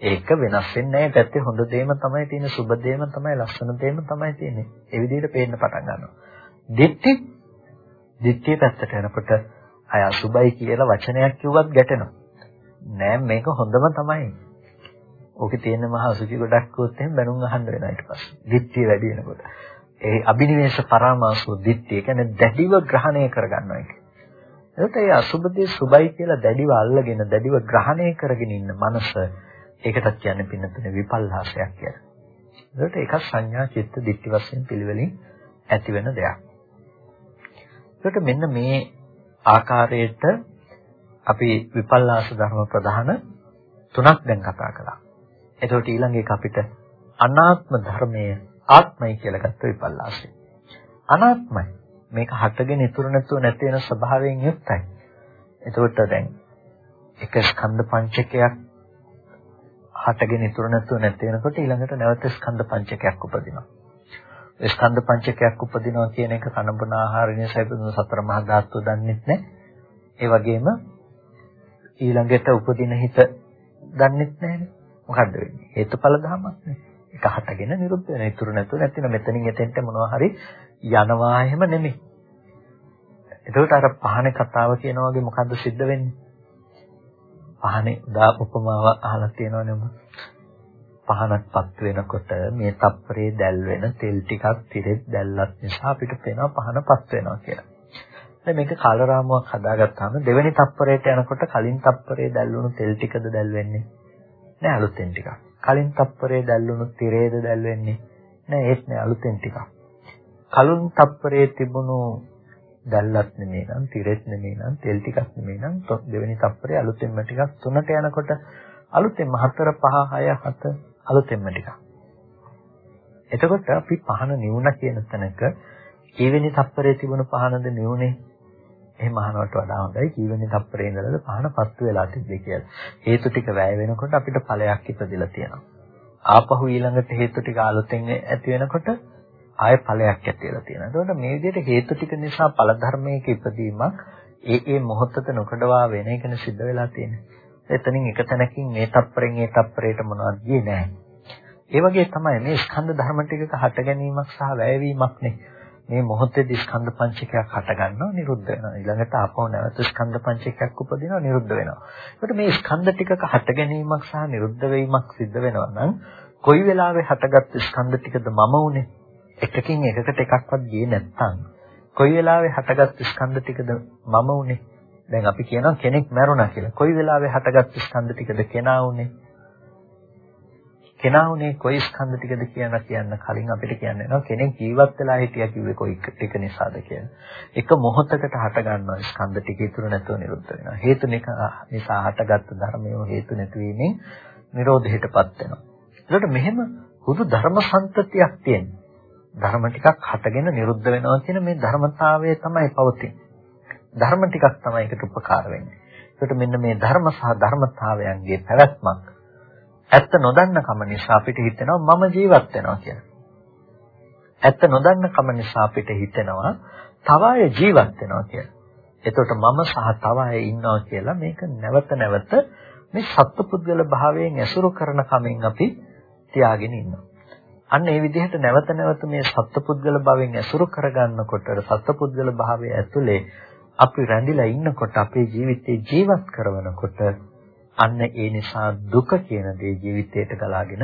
ඒක වෙනස් වෙන්නේ නැහැ. පැත්තේ හොඳ දේම තමයි තියෙන්නේ, සුබ දේම තමයි, ලස්සන දේම තමයි තියෙන්නේ. ඒ විදිහට පේන්න පටන් ගන්නවා. දිට්ඨි දිට්ඨිය පැත්තට යනකොට අය අසුබයි කියලා වචනයක් කිව්වත් ගැටෙනවා. නෑ මේක හොඳම තමයි. ඕකේ තියෙන මහා අසුචි ගොඩක් වුත් එහෙම බැනුම් අහන්න වෙනවා ඊට පස්සේ. දිට්ඨිය වැඩි වෙනකොට. ඒ අබිනිවේෂ පරාමාසෝ දිට්ඨිය කියන්නේ දැඩිව ග්‍රහණය කරගන්නවා එක. එතකොට ඒ අසුබදී සුබයි කියලා දැඩිව අල්ලගෙන දැඩිව ග්‍රහණය කරගෙන ඉන්න මනස ඒකටත් කියන්නේ පින්නතුනේ විපල්ලාසයක් කියලා. එතකොට ඒක සංඥා චිත්ත දිට්ඨි වශයෙන් පිළිවෙලින් ඇති වෙන දෙයක්. එතකොට මෙන්න මේ ආකාරයට අපි විපල්ලාස ධර්ම ප්‍රධාන තුනක් දැන් කතා කළා. එතකොට ඊළඟ එක අපිට අනාත්ම ධර්මයේ ආත්මයි කියලා ගත්ත විපල්ලාසය. අනාත්මයි. මේක හටගෙන ඉතුරු නැතුව නැති වෙන ස්වභාවයෙන් යුක්තයි. එතකොට දැන් එක ස්කන්ධ පංචකයක් හටගෙන ඉතුරු නැතුව නැති වෙනකොට ඊළඟට නැවත ස්කන්ධ පංචකයක් උපදිනවා. ස්කන්ධ පංචකයක් උපදිනවා කියන එක කනබන ආහාර නිසා ඉපදුණු සතර මහා ධාතු දන්නෙත් නැහැ. ඒ වගේම ඊළඟට උපදින හිත දන්නෙත් නැහැ. මොකද්ද වෙන්නේ? හේතුඵල ධමයක් නේ. එක හටගෙන නිරුද්ධ වෙන. ඉතුරු නැතුව නැතිනම් මෙතනින් එතෙන්ට මොනවා හරි යනවා එහෙම නෙමෙයි. එතකොට අර පහනේ කතාව කියනවා වගේ මොකද්ද සිද්ධ වෙන්නේ? පහනේ දා උපමාව අහලා තියෙනවනේ මම. පහනක් පත් වෙනකොට මේ තප්පරේ දැල් වෙන තෙල් ටිකක් තිරෙත් දැල්ලත් නිසා අපිට පේනවා පහන පත් වෙනවා කියලා. දැන් මේක කාලරාමුවක් හදාගත්තාම දෙවෙනි තප්පරයට යනකොට කලින් තප්පරේ දැල්වුණු තෙල් ටිකද දැල් වෙන්නේ? නෑ අලුතෙන් ටිකක්. කලින් තප්පරේ දැල්ලුණු තිරේද දැල් වෙන්නේ නෑ ඒත් නෑ අලුතෙන් ටිකක්. කලුන් තප්පරේ තිබුණු දැල්ලත් නෙමෙයි නම් තිරෙත් නෙමෙයි නම් තෙල් ටිකක් නෙමෙයි නම් දෙවෙනි තප්පරේ අලුතෙන්ම ටිකක්. තුනට යනකොට අලුතෙන්ම හතර පහ හය හත අලුතෙන්ම ටිකක්. එතකොට අපි පහන නිවුණ කියන තැනක කීවෙනි තප්පරේ තිබුණු පහනද නිවුනේ එහෙම අහනවට වඩා හොඳයි ජීවනයේ තප්පරේ ඉඳලා පහන පත්තු වෙලා තිබ්බේ කියලා. හේතු ටික වැය වෙනකොට අපිට ඵලයක් ඉපදිලා තියෙනවා. ආපහු ඊළඟට හේතු ටික අලුතෙන් ඇති වෙනකොට ආය ඵලයක් ඇති වෙලා තියෙනවා. එතකොට මේ විදිහට හේතු ටික නිසා ඵල ධර්මයක ඉපදීමක් ඒ ඒ මොහොතට නොකඩවා වෙන එකනේ සිද්ධ වෙලා තියෙන්නේ. එතනින් එක තැනකින් මේ තප්පරෙන් ඒ තප්පරයට මොනවද ගියේ නැහැ. ඒ වගේ තමයි මේ ස්කන්ධ ධර්ම ටිකක හට ගැනීමක් සහ වැයවීමක් නේ. මේ මොහොතේදී ස්කන්ධ පංචකයක් හට ගන්නවා නිරුද්ධ වෙනවා. ඊළඟට ආපහු නැවත ස්කන්ධ පංචකයක් උපදිනවා නිරුද්ධ වෙනවා. ඒකට මේ ස්කන්ධ ටිකක හට ගැනීමක් සහ නිරුද්ධ වීමක් සිද්ධ වෙනවා නම් කොයි වෙලාවෙ හටගත් ස්කන්ධ ටිකද මම උනේ එකකින් එකකට එකක්වත් ගියේ නැත්තම් කොයි වෙලාවෙ හටගත් ස්කන්ධ ටිකද මම උනේ දැන් අපි කියනවා කෙනෙක් මැරුණා කියලා. කොයි වෙලාවෙ හටගත් ස්කන්ධ ටිකද කෙනා උනේ කෙනා උනේ කොයි ස්කන්ධ ටිකද කියන කියන්න කලින් අපිට කියන්න වෙනවා කෙනෙක් ජීවත් වෙලා හිටියා කිව්වේ කොයි ටික නිසාද කියලා. එක මොහොතකට හට ගන්නවා ස්කන්ධ ටික ඉතුරු නැතුව නිරුද්ධ වෙනවා. හේතු නිසා හටගත්තු ධර්මයේ හේතු නැතිවීමෙන් නිරෝධයටපත් වෙනවා. ඒකට මෙහෙම හුදු ධර්ම සම්තතියක් තියෙනවා. ධර්ම ටිකක් හටගෙන නිරුද්ධ වෙනවා කියන මේ ධර්මතාවය තමයි පවතින්නේ. ධර්ම ටිකක් තමයි ඒකට උපකාර වෙන්නේ. ඒකට මෙන්න මේ ධර්ම සහ ධර්මතාවයන්ගේ පැවැත්මක් ඇත්ත නොදන්න කම නිසා අපිට හිතෙනවා මම ජීවත් වෙනවා කියලා. ඇත්ත නොදන්න කම නිසා අපිට හිතෙනවා තව අය ජීවත් වෙනවා කියලා. එතකොට මම සහ තව අය ඉන්නවා කියලා මේක නැවත නැවත මේ සත්පුද්ගල භාවයෙන් ඇසුරු කරන කමෙන් අපි තියාගෙන ඉන්නවා. අන්න ඒ විදිහට නැවත නැවත මේ සත්පුද්ගල භාවයෙන් ඇසුරු කරගන්නකොට සත්පුද්ගල භාවය ඇතුලේ අපි රැඳිලා ඉන්නකොට අපේ ජීවිතේ ජීවත් කරනකොට අන්න ඒ නිසා දුක කියන දේ ජීවිතයට ගලාගෙන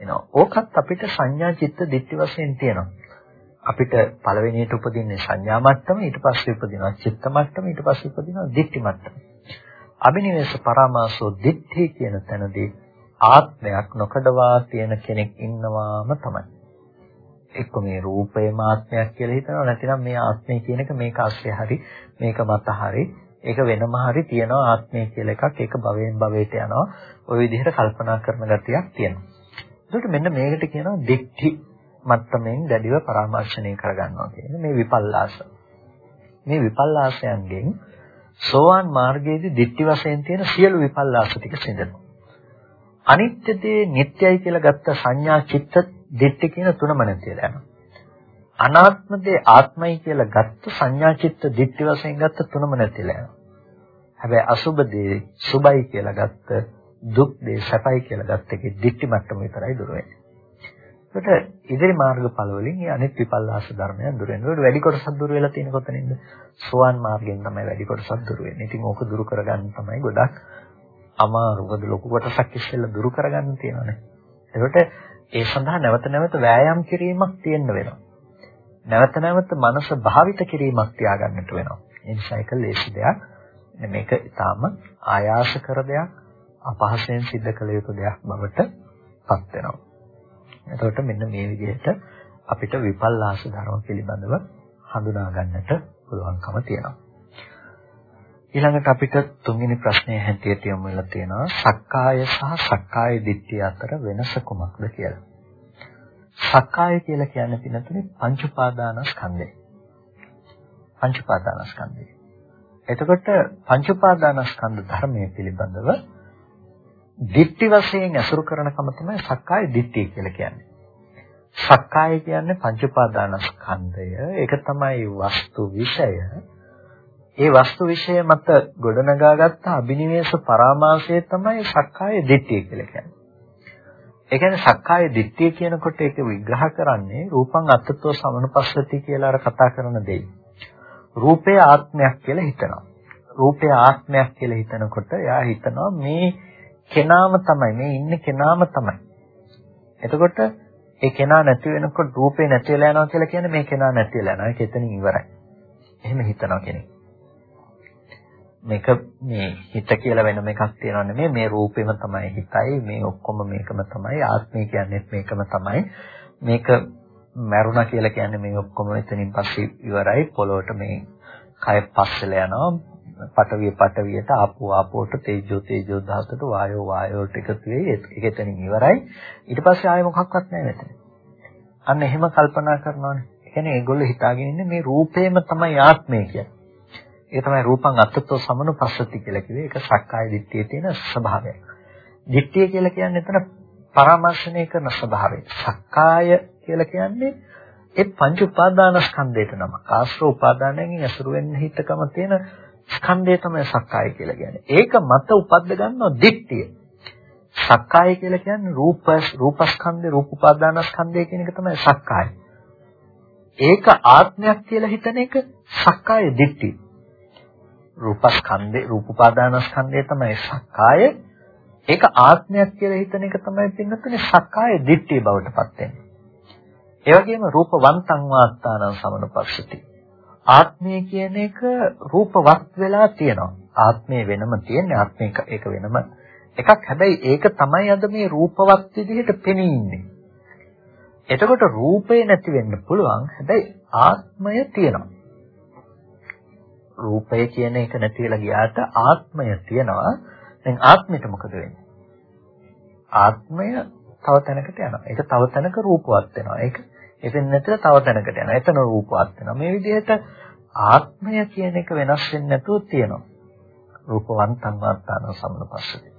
එනවා. ඕකත් අපිට සංඥා චිත්ත දිට්ඨි වශයෙන් තියෙනවා. අපිට පළවෙනියට උපදින්නේ සංඥා මට්ටම ඊට පස්සේ උපදිනවා චිත්ත මට්ටම ඊට පස්සේ උපදිනවා දිට්ඨි මට්ටම. අබිනිවෙස පරාමාසෝ දිට්ඨි කියන තැනදී ආත්මයක් නොකඩවා තියෙන කෙනෙක් ඉන්නවාම තමයි. එක්ක මේ රූපේ මාත්මයක් කියලා හිතනවා නැතිනම් මේ ආත්මය කියන එක මේක ASCII හරි මේක මත හරි ඒක වෙනම හරි තියනවා ආත්මය කියලා එකක් ඒක භවයෙන් භවයට යනවා ওই විදිහට කල්පනා කරන ගතියක් තියෙනවා. ඒකට මෙන්න මේකට කියනවා දික්ටි මත්තමෙන් දැඩිව පරාමර්ශණය කරගන්නවා කියන්නේ මේ විපල්ලාස. මේ විපල්ලාසයන්ගෙන් සෝවාන් මාර්ගයේදී දික්ටි වශයෙන් තියෙන සියලු විපල්ලාස ටික සිඳෙනවා. අනිත්‍ය දේ නිට්ටයයි කියලා ගත්ත සංඥා චිත්ත දිට්ඨි කියන තුනම නැතිලා යනවා. අනාත්ම දේ ආත්මයි කියලා ගත්ත සංඥා චිත්ත දිට්ඨි වශයෙන් ගත්ත තුනම නැතිලා යනවා. හැබැයි අසුබ දේ සුබයි කියලා ගත්ත දුක් දේ සැපයි කියලා ගත්ත එකේ දිට්ඨි මට්ටම විතරයි දුර වෙන්නේ. ඒකට ඉදිරි මාර්ගඵල වලින් මේ අනිත් විපල්ලාස ධර්මයන් දුර වෙනවා. ඒකට වැඩි කොටසක් දුර වෙලා තියෙන කොතනින්ද? සෝවාන් මාර්ගයෙන් තමයි වැඩි කොටසක් දුර වෙන්නේ. ඉතින් ඕක දුරු කරගන්න තමයි ගොඩක් අමාරු. මොකද ලොකු කොටසක් ඉස්සෙල්ලා දුරු කරගන්න තියෙනවානේ. ඒකට ඒ සඳහා නැවත නැවත වෑයම් කිරීමක් තියෙන්න වෙනවා. නැවත නැවත මනස භාවිත කිරීමක් තියාගන්නට වෙනවා. ඒ නිසා ඒක ලේසි දෙයක්. මේක ඊටාම ආයාස කර දෙයක්, අපහසෙන් සිද්ධ කළ යුතු දෙයක් බවට පත් වෙනවා. එතකොට මෙන්න මේ විදිහට අපිට විපල්ලාස ධර්ම පිළිබඳව හඳුනා ගන්නට පුළුවන්කම තියෙනවා. ඊළඟට අපිට තුන්වෙනි ප්‍රශ්නය හැටියට යොමු වෙලා තියෙනවා සක්කාය සහ සක්කාය දිට්ඨිය අතර වෙනස කුමක්ද කියලා. සක්කාය කියලා කියන්නේ පිනතුනේ පංච උපාදානස්කන්ධය. පංච උපාදානස්කන්ධය. එතකොට පංච උපාදානස්කන්ධ ධර්මයේ පිළිබඳව දිට්ඨි වශයෙන් අසුරු කරනකම තමයි සක්කාය දිට්ඨිය කියලා කියන්නේ. සක්කාය කියන්නේ පංච උපාදානස්කන්ධය. ඒක තමයි වස්තු විෂය. ඒ වස්තු විෂය මත ගොඩනගාගත්ත අභිනිවේෂ පරාමාසය තමයි සක්කාය දිට්ඨිය කියලා කියන්නේ. ඒ කියන්නේ සක්කාය දිට්ඨිය කියනකොට ඒක විග්‍රහ කරන්නේ රූපං අත්තත්ව සමනුපස්සති කියලා අර කතා කරන දෙයි. රූපය ආත්මයක් කියලා හිතනවා. රූපය ආත්මයක් කියලා හිතනකොට එයා හිතනවා මේ කෙනාම තමයි මේ ඉන්නේ කෙනාම තමයි. එතකොට ඒ කෙනා නැති වෙනකොට රූපේ නැති වෙලා යනවා කියලා කියන්නේ මේ කෙනා නැති වෙලා යනවා. ඒක එතනින් ඉවරයි. එහෙම හිතනවා කෙනෙක්. මේක මේ හිත කියලා වෙනම එකක් තියෙනව නෙමෙයි. මේ රූපෙම තමයි හිතයි. මේ ඔක්කොම මේකම තමයි. ආත්මය කියන්නේ මේකම තමයි. මේක මරුණා කියලා කියන්නේ මේ ඔක්කොම එතනින් පස්සේ ඉවරයි. පොළොවට මේ කය පස්සෙලා යනවා. පටවිය පටවියට ආපෝ ආපෝට තේජෝ තේජෝ ධාතට වායෝ වායෝට එකතු වෙයි ඒක එතනින් ඉවරයි. ඊට පස්සේ ආයෙ මොකක්වත් නැහැ මෙතන. අන්න එහෙම කල්පනා කරනවානේ. ඒ කියන්නේ ඒගොල්ලෝ හිතාගෙන ඉන්නේ මේ රූපේම තමයි ආත්මය කියන්නේ. ඒක තමයි රූපං අත්තත්ව සමනුපස්සති කියලා කිව්වේ. ඒක සක්කාය දිට්ඨියේ තියෙන ස්වභාවය. දිට්ඨිය කියලා කියන්නේ එතන පරාමර්ශණය කරන ස්වභාවය. සක්කාය කියලා කියන්නේ ඒ පංච උපාදානස්කන්ධයට නම. ආශ්‍රව උපාදානයෙන් ඇසුරු වෙන්න හිතකම තියෙන ස්කන්ධය තමයි සක්කාය කියලා කියන්නේ. ඒක මත උපද්ද ගන්නවා දිට්ඨිය. සක්කාය කියලා කියන්නේ රූප රූපස්කන්ධේ රූප උපාදානස්කන්ධය කියන එක තමයි සක්කාය. ඒක ආත්මයක් කියලා හිතන එක සක්කාය දිට්ඨිය. රූපස්කන්ධේ රූපපාදානස්කන්ධය තමයි සක්කාය. ඒක ආත්මයක් කියලා හිතන එක තමයි පින්නතුනේ සක්කාය දිට්ඨිය බවට පත් වෙන්නේ. ඒ වගේම රූපවන්තං වාත්තානං සමනුපස්සති. ආත්මය කියන එක රූපවත් වෙලා තියෙනවා. ආත්මය වෙනම තියෙන්නේ ආත්මික ඒක වෙනම එකක්. හැබැයි ඒක තමයි අද මේ රූපවත් විදිහට පෙනී ඉන්නේ. එතකොට රූපේ නැති වෙන්න පුළුවන්. හැබැයි ආත්මය තියෙනවා. රූපය කියන එක නැති වෙලා ගියාට ආත්මය තියෙනවා. දැන් ආත්මයට මොකද වෙන්නේ? ආත්මය තව තැනකට යනවා. ඒක තව තැනක රූපවත් වෙනවා. ඒක එතෙන් නැතිව තව තැනකට යනවා. එතන රූපවත් වෙනවා. මේ විදිහට ආත්මය කියන එක වෙනස් වෙන්නේ නැතුව තියෙනවා. රූපවන්තං වාත්තාන සම්නපස්සති.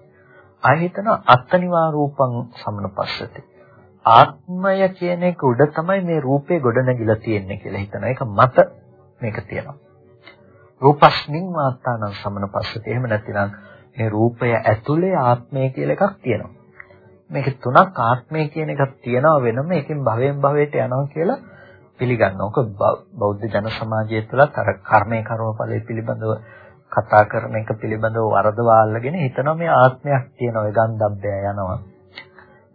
ආය හිතන අත්තනිවා රූපං සම්නපස්සති. ආත්මය කියන එක උඩ තමයි මේ රූපේ ගොඩ නැගිලා තියෙන්නේ කියලා හිතන. ඒක මත මේක තියෙනවා. රූපස්මින් වාත්තාන සම්නපස්සති. එහෙම නැතිනම් මේ රූපය ඇතුලේ ආත්මය කියලා එකක් තියෙනවා. මේක තුනක් ආත්මය කියන එකක් තියෙනවා වෙනම එකෙන් භවයෙන් භවයට යනවා කියලා පිළිගන්නවා. ඔක බෞද්ධ ජන සමාජය තුළත් අර කර්මයේ කර්මඵලයේ පිළිබඳව කතා කරන එක පිළිබඳව වරදවාල්ලාගෙන හිතනවා මේ ආත්මයක් තියෙනවා ඒ ගන්ධබ්බය යනවා.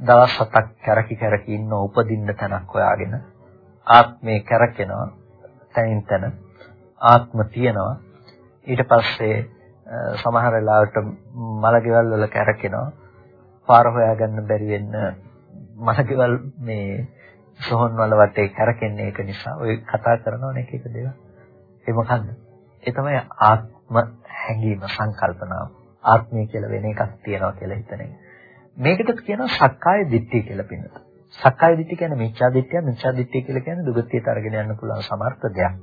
දවස් හතක් කැරකි කැරකි ඉන්න උපදින්න තැනක් හොයාගෙන ආත්මේ කැරකෙනවා තනින් තන ආත්ම තියෙනවා. ඊට පස්සේ සමහර වෙලාවට මලගෙවල් වල කැරකෙනවා. පාර හොයාගන්න බැරි වෙන්න මලගෙවල් මේ සොහොන් වල වටේ කැරකෙන්නේ ඒක නිසා. ඔය කතා කරනවනේ එක එක දේවල්. ඒ මොකද්ද? ඒ තමයි ආත්ම හැඟීම සංකල්පනාව. ආත්මය කියලා වෙන එකක් තියෙනවා කියලා හිතන එක. මේකට කියනවා සක්කාය දිට්ඨිය කියලා පින්නත. සක්කාය දිට්ඨිය කියන්නේ මිච්ඡා දිට්ඨිය මිච්ඡා දිට්ඨිය කියලා කියන්නේ දුගතියට අරගෙන යන්න පුළුවන් සමර්ථ දෙයක්.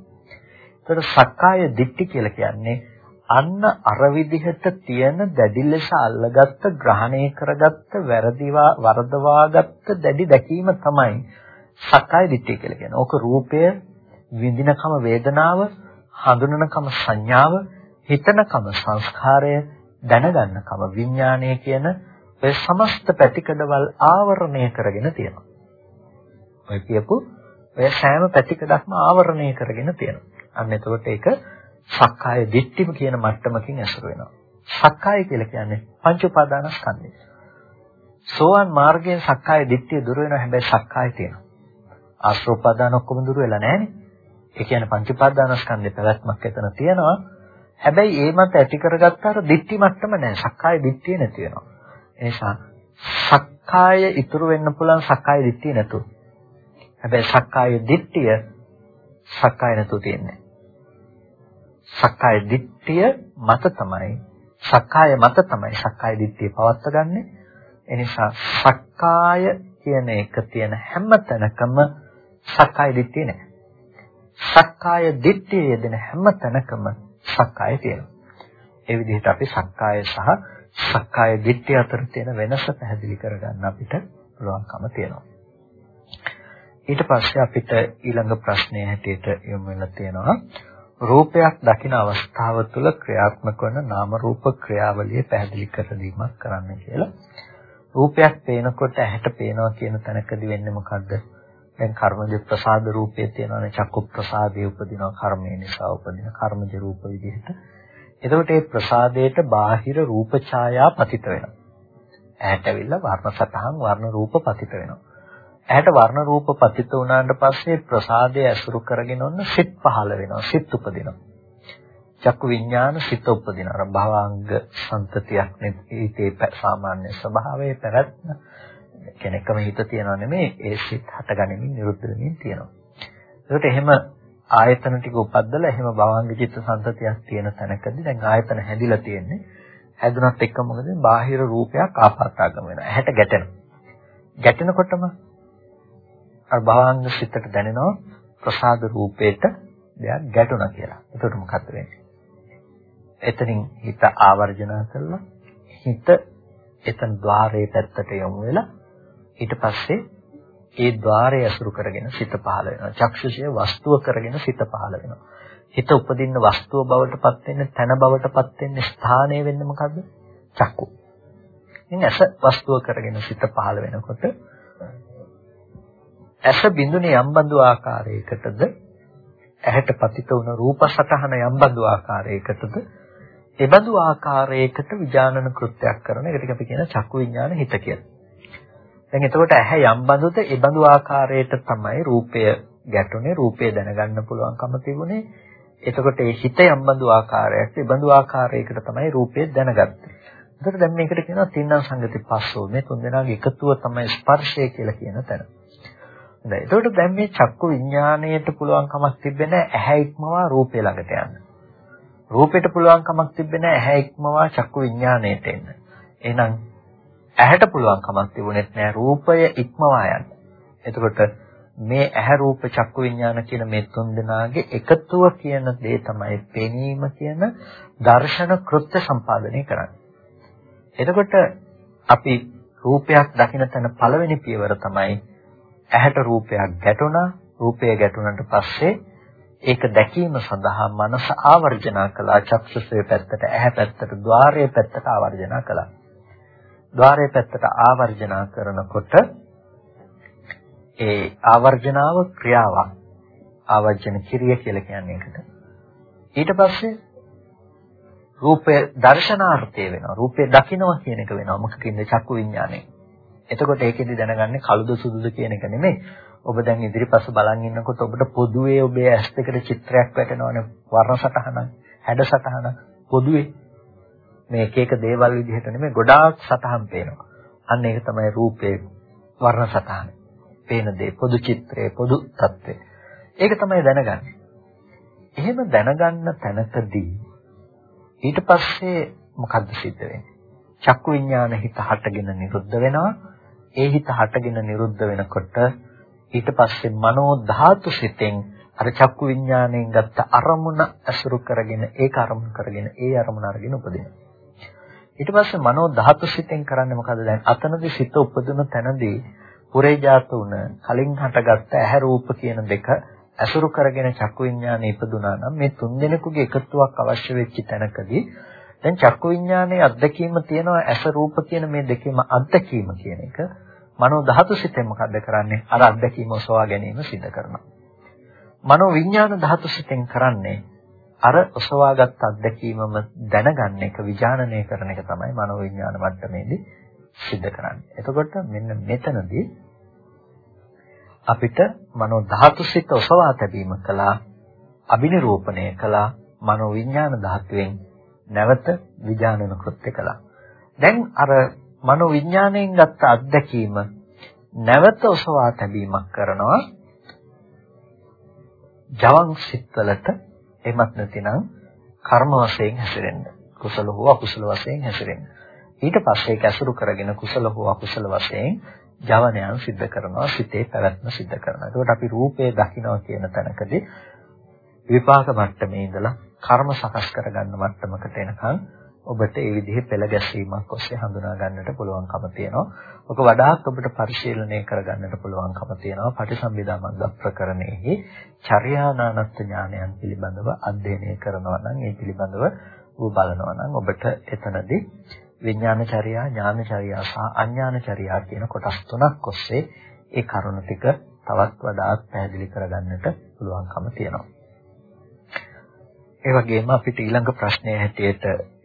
ඒතකොට සක්කාය දිට්ඨි කියලා කියන්නේ අන්න අර විදිහට තියෙන දැඩි ලෙස අල්ලගත්ත ග්‍රහණය කරගත්ත වැරදිවා වරදවාගත්ත දැඩි දැකීම තමයි සක්කාය දිට්ඨිය කියලා කියන්නේ. ඕක රූපය විඳිනකම වේදනාව, හඳුනනකම සංඥාව, හිතනකම සංස්කාරය, දැනගන්නකම විඥානය කියන ඔය සමස්ත පැතිකඩවල් ආවරණය කරගෙන තියෙනවා. ඔය කියපු ඔය සෑම පැතිකඩක්ම ආවරණය කරගෙන තියෙනවා. අන්න එතකොට ඒක සක්කාය දිට්ඨිම කියන මට්ටමකින් ඇසුරු වෙනවා. සක්කාය කියලා කියන්නේ පංච උපාදානස්කන්ධය. සෝවන් මාර්ගයෙන් සක්කාය දිට්ඨිය දුර වෙනවා හැබැයි සක්කාය තියෙනවා. ආශ්‍රව උපාදාන ඔක්කොම දුර වෙලා නැහැනේ. ඒ කියන්නේ පංච උපාදානස්කන්ධේ පැවැත්මක් එතන තියෙනවා. හැබැයි ඒ මත ඇති කරගත්ත අර දිට්ඨි මට්ටම නැහැ. සක්කාය දිට්ඨිය නැති වෙනවා. ඒ නිසා සක්කාය ඉතුරු වෙන්න පුළුවන් සක්කාය දිට්ඨිය නැතුව. හැබැයි සක්කාය දිට්ඨිය සක්කාය නැතුව තියෙන්නේ. සක්කාය දිට්ඨිය මත තමයි සක්කාය මත තමයි සක්කාය දිට්ඨිය පවත්වගන්නේ. එනිසා සක්කාය කියන එක තියෙන හැම තැනකම සක්කාය දිට්ඨිය නැහැ. සක්කාය දිට්ඨිය යෙදෙන හැම තැනකම සක්කාය තියෙනවා. ඒ විදිහට අපි සක්කාය සහ සක්කාය දිට්ඨිය අතර තියෙන වෙනස පැහැදිලි කරගන්න අපිට පුළුවන්කම තියෙනවා. ඊට පස්සේ අපිට ඊළඟ ප්‍රශ්නය හැටියට යොමු වෙලා තියෙනවා රූපයක් දකින අවස්ථාව තුළ ක්‍රියාත්මක වන නාම රූප ක්‍රියාවලිය පැහැදිලි කර දීමක් කරන්න කියලා. රූපයක් පේනකොට ඇහැට පේනවා කියන තැනකදී වෙන්නේ මොකද්ද? දැන් කර්මජ ප්‍රසාද රූපයේ තියෙනවානේ චක්කු ප්‍රසාදයේ උපදිනවා කර්මය නිසා උපදින කර්මජ රූප විදිහට. එතකොට මේ ප්‍රසාදයට බාහිර රූප ඡායා පතිත වෙනවා. ඇහැට ඇවිල්ලා වර්ණ සතහන් වර්ණ රූප පතිත වෙනවා. ඇහැට වර්ණ රූප පතිත වුණාට පස්සේ ප්‍රසාදය ඇසුරු කරගෙන ඔන්න සිත් පහළ වෙනවා සිත් උපදිනවා. චක්කු විඥාන සිත උපදින අර භවංග සම්තතියක් නෙතේ සාමාන්‍ය ස්වභාවයේ පැවැත්ම. කෙනෙක්ම හිත තියනවා නෙමෙයි ඒ සිත් හටගනිමින් නිරුද්ධ වෙමින් තියෙනවා. ඒකට එහෙම ආයතන ටික උපද්දලා එහෙම භවංග චිත්ත සම්තතියක් තියෙන තැනකදී දැන් ආයතන හැදිලා තියෙන්නේ. හැදුනත් එක්ක මොකද? බාහිර රූපයක් ආපාතාගම වෙනවා. ඇහැට ගැටෙනවා. ගැටෙනකොටම අර භාංග සිතට දැනෙනවා ප්‍රසාද රූපේට දෙයක් ගැටුණා කියලා. එතකොට මොකද වෙන්නේ? එතනින් හිත ආවර්ජන කරලා හිත එතන ద్వාරයේ පැත්තට යොමු වෙලා ඊට පස්සේ ඒ ద్వාරය අසුරු කරගෙන සිත පහළ වෙනවා. චක්ෂුෂය වස්තුව කරගෙන සිත පහළ වෙනවා. හිත උපදින්න වස්තුව බවටපත් වෙන්න, තන බවටපත් වෙන්න ස්ථානය වෙන්න මොකද්ද? චක්කු. ඉතින් ඇස වස්තුව කරගෙන සිත පහළ වෙනකොට ඇස බිඳුනේ යම් බඳු ආකාරයකටද ඇහැට පතිත වුණ රූප සටහන යම් බඳු ආකාරයකටද ඒ බඳු ආකාරයකට විඥානන කෘත්‍යයක් කරන එකට අපි කියන චක්කු විඥාන හිත කියලා. දැන් එතකොට ඇහැ යම් බඳුද ඒ බඳු ආකාරයට තමයි රූපය ගැටුනේ රූපය දැනගන්න පුළුවන්කම තිබුණේ. එතකොට ඒ හිත යම් බඳු ආකාරයක් ඒ බඳු ආකාරයකට තමයි රූපය දැනගත්තේ. එතකොට දැන් මේකට කියනවා තින්නම් සංගති පස්සෝ මේ තුන් දෙනාගේ එකතුව තමයි ස්පර්ශය කියලා කියන තැන. හොඳයි. එතකොට දැන් මේ චක්කු විඥාණයට පුළුවන් කමක් තිබෙන්නේ ඇහැ ඉක්මවා රූපය ළඟට යන්න. රූපයට පුළුවන් කමක් තිබෙන්නේ ඇහැ ඉක්මවා චක්කු විඥාණයට එන්න. එහෙනම් ඇහැට පුළුවන් කමක් තිබුණෙත් නෑ රූපය ඉක්මවා යන්න. එතකොට මේ ඇහැ රූප චක්කු විඥාන කියන මේ තුන් දෙනාගේ එකතුව කියන දේ තමයි පෙනීම කියන දර්ශන කෘත්‍ය සම්පාදනය කරන්නේ. එතකොට අපි රූපයක් දකින තැන පළවෙනි පියවර තමයි ඇහැට රූපයක් ගැටුණා රූපය ගැටුණාට පස්සේ ඒක දැකීම සඳහා මනස ආවර්ජනා කළා චක්ෂුසේ පැත්තට ඇහැ පැත්තට ద్వාරයේ පැත්තට ආවර්ජනා කළා. ద్వාරයේ පැත්තට ආවර්ජනා කරනකොට ඒ ආවර්ජනාව ක්‍රියාවක් ආවර්ජන කිරිය කියලා කියන්නේ ඒකට. ඊට පස්සේ රූපය දර්ශනාර්ථය වෙනවා රූපය දකිනවා කියන එක වෙනවා මොකද කියන්නේ චක්කු විඥානේ එතකොට ඒකෙදි දැනගන්නේ කළුද සුදුද කියන එක නෙමෙයි. ඔබ දැන් ඉදිරිපස බලන් ඉන්නකොට ඔබට පොදුවේ ඔබේ ඇස් දෙකට චිත්‍රයක් වැටෙනවනේ වර්ණ සටහනක්, හැඩ සටහනක් පොදුවේ. මේ එක එක දේවල් විදිහට නෙමෙයි ගොඩාක් සටහන් පේනවා. අන්න ඒක තමයි රූපේ වර්ණ සටහන. පේන දේ පොදු චිත්‍රයේ පොදු తත්වේ. ඒක තමයි දැනගන්නේ. එහෙම දැනගන්න තැනකදී ඊට පස්සේ මොකද්ද සිද්ධ වෙන්නේ? චක්කු විඥාන හිත හටගෙන නිරුද්ධ වෙනවා. ඒ හිත හටගෙන නිරුද්ධ වෙනකොට ඊට පස්සේ මනෝ ධාතු සිතෙන් අර චක්කු විඥාණයෙන් ගත්ත අරමුණ අසුරු කරගෙන ඒක අරමුණු කරගෙන ඒ අරමුණ අරගෙන උපදිනවා. ඊට පස්සේ මනෝ ධාතු සිතෙන් කරන්නේ මොකද දැන් අතනදී සිත උපදින තැනදී පුරේජාත උන කලින් හටගත්ත ඇහැ රූප කියන දෙක අසුරු කරගෙන චක්කු විඥානය ඉපදුනා නම් මේ තුන් දෙනෙකුගේ එකතුවක් අවශ්‍ය වෙච්ච තැනකදී දැන් චක්කු විඥානයේ අත්දැකීම තියෙනවා ඇස රූප කියන මේ දෙකේම අත්දැකීම කියන එක. මනෝ ධාතු සිතෙන් මොකද්ද කරන්නේ? අර අත්දැකීම ඔසවා ගැනීම සිද්ධ කරනවා. මනෝ විඥාන ධාතු සිතෙන් කරන්නේ අර ඔසවාගත් අත්දැකීමම දැනගන්න එක විඥානනය කරන එක තමයි මනෝ විඥාන මට්ටමේදී සිද්ධ කරන්නේ. එතකොට මෙන්න මෙතනදී අපිට මනෝ ධාතු සිත ඔසවා තැබීම කළා අබිනිරූපණය කළා මනෝ විඥාන ධාතුවෙන් නැවත විඥානන කෘත්‍ය කළා. දැන් අර මනෝ විඥාණයෙන් ගත්ත අත්දැකීම නැවත ඔසවා තැබීමක් කරනවා ජවන් සිත්වලට එමත් නැතිනම් කර්ම වශයෙන් හැසිරෙන්න. කුසල හෝ අකුසල වශයෙන් හැසිරෙන්න. ඊට පස්සේ ඒක ඇසුරු කරගෙන කුසල හෝ අකුසල වශයෙන් ජවනයන් සිද්ධ කරනවා සිතේ පැවැත්ම සිද්ධ කරනවා. ඒකට අපි රූපේ දකිනවා කියන තැනකදී විපාක මට්ටමේ ඉඳලා කර්ම සකස් කරගන්න මට්ටමකට එනකන් ඔබට ඒ විදිහේ පෙළ ගැසීමක් ඔස්සේ හඳුනා ගන්නට පුළුවන්කම තියෙනවා. ඔක වඩාත් ඔබට පරිශීලනය කරගන්නට පුළුවන්කම තියෙනවා. පටිසම්භිදා මග්ග ප්‍රකරණයෙහි චර්යානානත් ඥානයන් පිළිබඳව අධ්‍යයනය කරනවා නම් ඒ පිළිබඳව ඔබ බලනවා නම් ඔබට එතනදී විඥානචර්යා, ඥානචර්යා සහ අඥානචර්යා කියන කොටස් තුනක් ඔස්සේ ඒ කරුණ ටික තවත් වඩාත් පැහැදිලි කරගන්නට පුළුවන්කම තියෙනවා. ඒ වගේම අපිට ඊළඟ ප්‍රශ්නය හැටියට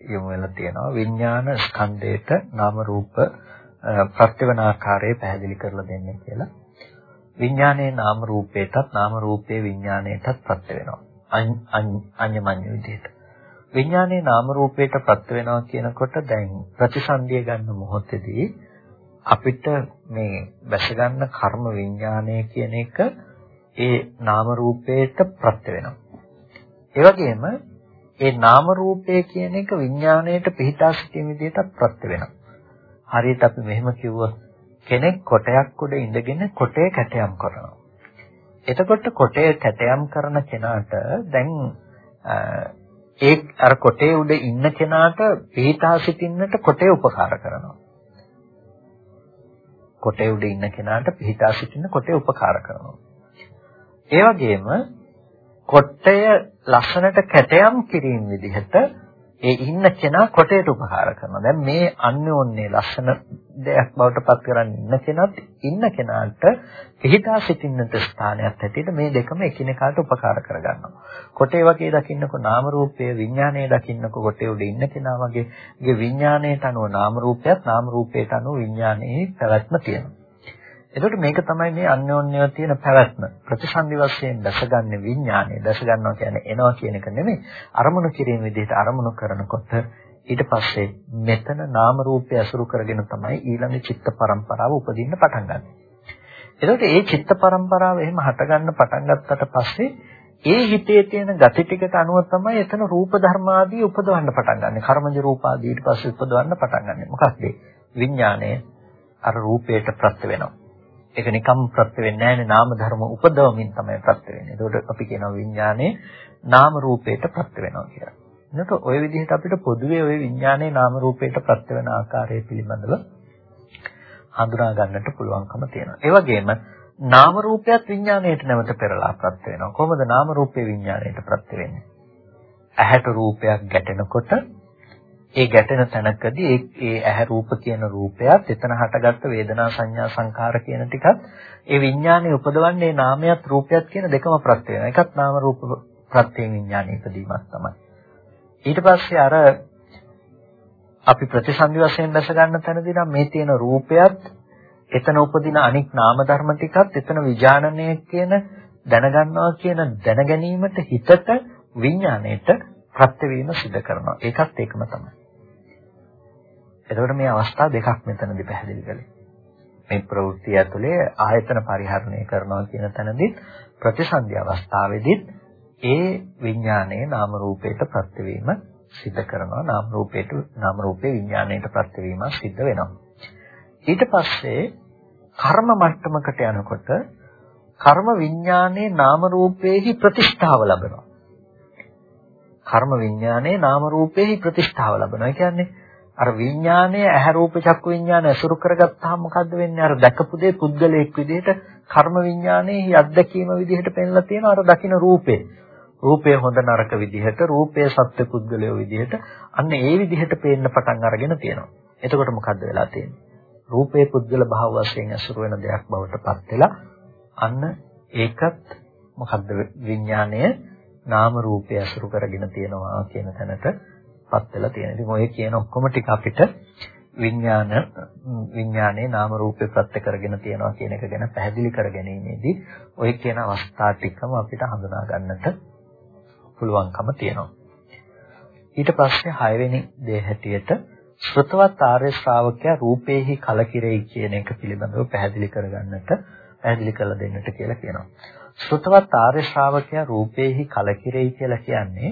යොමු වෙලා තියෙනවා විඥාන ස්කන්ධයට නාම රූප ප්‍රත්‍යවන ආකාරය පැහැදිලි කරලා දෙන්න කියලා. විඥානයේ නාම රූපයටත් නාම රූපයේ විඥානයටත් ප්‍රත්‍ය වෙනවා. අඤ්ඤමඤ්ඤ විදිහට. විඥානයේ නාම රූපයට පත් වෙනවා කියනකොට දැන් ප්‍රතිසන්දිය ගන්න මොහොතේදී අපිට මේ වැස ගන්න කර්ම විඥානය කියන එක ඒ නාම රූපයට ප්‍රත්‍ය වෙනවා. ඒ වගේම ඒ නාම රූපය කියන එක විඥාණයට පිහිටා සිටීම විදිහට ප්‍රත්‍ය වෙනවා. හරියට අපි මෙහෙම කිව්වොත් කෙනෙක් කොටයක් උඩ ඉඳගෙන කොටේ කැටයම් කරනවා. එතකොට කොටේ කැටයම් කරන කෙනාට දැන් ඒ අර කොටේ උඩ ඉන්න කෙනාට පිටා සිටින්නට කොටේ උපකාර කරනවා. කොටේ උඩ ඉන්න කෙනාට පිටා සිටින්න කොටේ උපකාර කරනවා. ඒ වගේම කොටය ලස්සනට කැටයම් කිරීම විදිහට ඒ ඉන්න කෙනා කොටයට උපකාර කරනවා. දැන් මේ අන්‍යෝන්‍ය ලස්සන දෙයක් බවට පත් කරන්නේ ඉන්න කෙනත් ඉන්න කෙනාට පිහිටා සිටින්නට ස්ථානයක් ඇටියට මේ දෙකම එකිනෙකාට උපකාර කරගන්නවා. කොටේ වගේ දකින්නකො නාම රූපයේ විඥානයේ දකින්නකො කොටේ උඩ ඉන්න කෙනා වගේ ගේ විඥානයට අනුව නාම රූපයත් නාම රූපයට අනුව විඥානයේ පැවැත්ම තියෙනවා. එතකොට මේක තමයි මේ අන්‍යෝන්‍යව තියෙන පැවැත්ම. ප්‍රතිසන්දි වශයෙන් දැසගන්නේ විඥානය. දැස ගන්නවා කියන්නේ එනවා කියන එක නෙමෙයි. අරමුණු කිරීම විදිහට අරමුණු කරනකොට ඊට පස්සේ මෙතන නාම රූපය අසුරු කරගෙන තමයි ඊළඟ චිත්ත පරම්පරාව උපදින්න පටන් ගන්න. එතකොට මේ චිත්ත පරම්පරාව එහෙම හටගන්න පටන් ගත්තට පස්සේ ඒ හිතේ තියෙන gati ටිකට අනුව තමයි එතන රූප ධර්ම ආදී උපදවන්න පටන් ගන්න. කර්මජ රූප ආදී ඊට පස්සේ උපදවන්න පටන් ගන්න. මොකක්ද? විඥාණය අර රූපයට ප්‍රත්‍ය වෙනවා. ඒක නිකම් ප්‍රත්‍ය වෙන්නේ නැහැනේ නාම ධර්ම උපදවමින් තමයි ප්‍රත්‍ය වෙන්නේ. ඒකට අපි කියනවා විඥානේ නාම රූපයට ප්‍රත්‍ය වෙනවා කියලා. එතකොට ওই විදිහට අපිට පොදුවේ ওই විඥානේ නාම රූපයට ප්‍රත්‍ය වෙන ආකාරය පිළිබඳව හඳුනා ගන්නට පුළුවන්කම තියෙනවා. ඒ වගේම නාම රූපයත් විඥාණයට නැවත පෙරලා ප්‍රත්‍ය වෙනවා. කොහොමද නාම රූපේ විඥාණයට ප්‍රත්‍ය වෙන්නේ? ඇහැට රූපයක් ගැටෙනකොට ඒ ගැටෙන තැනකදී ඒ ඒ ඇහැ රූප කියන රූපයත් එතන හටගත්ත වේදනා සංඥා සංඛාර කියන ටිකත් ඒ විඥානේ උපදවන්නේ නාමයත් රූපයත් කියන දෙකම ප්‍රත්‍ය වෙනවා. එකත් නාම රූප ප්‍රත්‍යයෙන් විඥානේ ඉදීමක් තමයි. ඊට පස්සේ අර අපි ප්‍රතිසන්දි වශයෙන් දැස ගන්න තැනදී නම් මේ තියෙන රූපයත් එතන උපදින අනික් නාම ධර්ම ටිකත් එතන විඥානනය කියන දැනගන්නවා කියන දැනගැනීමට හිතට විඥාණයට ප්‍රත්‍ය වීම සිදු කරනවා. ඒකත් ඒකම තමයි. එතකොට මේ අවස්ථා දෙකක් මෙතනදී පැහැදිලි කළේ. මේ ප්‍රවෘත්ති ඇතුලේ ආයතන පරිහරණය කරනවා කියන තැනදී ප්‍රතිසන්දි අවස්ථාවේදී ඒ විඥානයේ නාම රූපයට ප්‍රත්‍ය වීම සිද්ධ කරනවා නාම රූපයට නාම රූපේ විඥාණයට ප්‍රත්‍ය වීම සිද්ධ වෙනවා ඊට පස්සේ කර්ම මට්ටමකට යනකොට කර්ම විඥානයේ නාම රූපේහි ප්‍රතිෂ්ඨාව ලබනවා කර්ම විඥානයේ නාම රූපේහි ප්‍රතිෂ්ඨාව ලබනවා. ඒ කියන්නේ අර විඥානය ඇහැ රූප චක්කු විඥාන ඇසුරු කරගත්තාම මොකද්ද වෙන්නේ? අර දැකපු දේ පුද්ගලයෙක් විදිහට කර්ම විඥානයේ අත්දැකීම විදිහට පෙන්ලා තියෙනවා අර දකින්න රූපේ. රූපය හොඳ නරක විදිහට, රූපය සත්‍ය පුද්ගලයෝ විදිහට අන්න ඒ විදිහට පේන්න පටන් අරගෙන තියෙනවා. එතකොට මොකද්ද වෙලා තියෙන්නේ? රූපේ පුද්ගල භාව වශයෙන් ඇසුරු වෙන දෙයක් බවට පත් වෙලා අන්න ඒකත් මොකද්ද විඥානය නාම රූපය අසුරු කරගෙන තියෙනවා කියන තැනටපත් වෙලා තියෙනවා. ඉතින් ඔය කියන ඔක්කොම ටික අපිට විඥාන විඥානයේ නාම රූපේ ප්‍රත්‍ය කරගෙන තියෙනවා කියන එක ගැන පැහැදිලි කර ගැනීමේදී ඔය කියන අවස්ථා ටිකම අපිට හඳුනා ගන්නට පුළුවන්කම තියෙනවා. ඊට පස්සේ හයවෙනි දේ හැටියට ශ්‍රතවත් ආර්ය ශ්‍රාවකයා රූපේහි කලකිරෙයි කියන එක පිළිබඳව පැහැදිලි කරගන්නට පැහැදිලි කරලා දෙන්නට කියලා කියනවා. ශ්‍රතවත් ආර්ය ශ්‍රාවකයා රූපේහි කලකිරෙයි කියලා කියන්නේ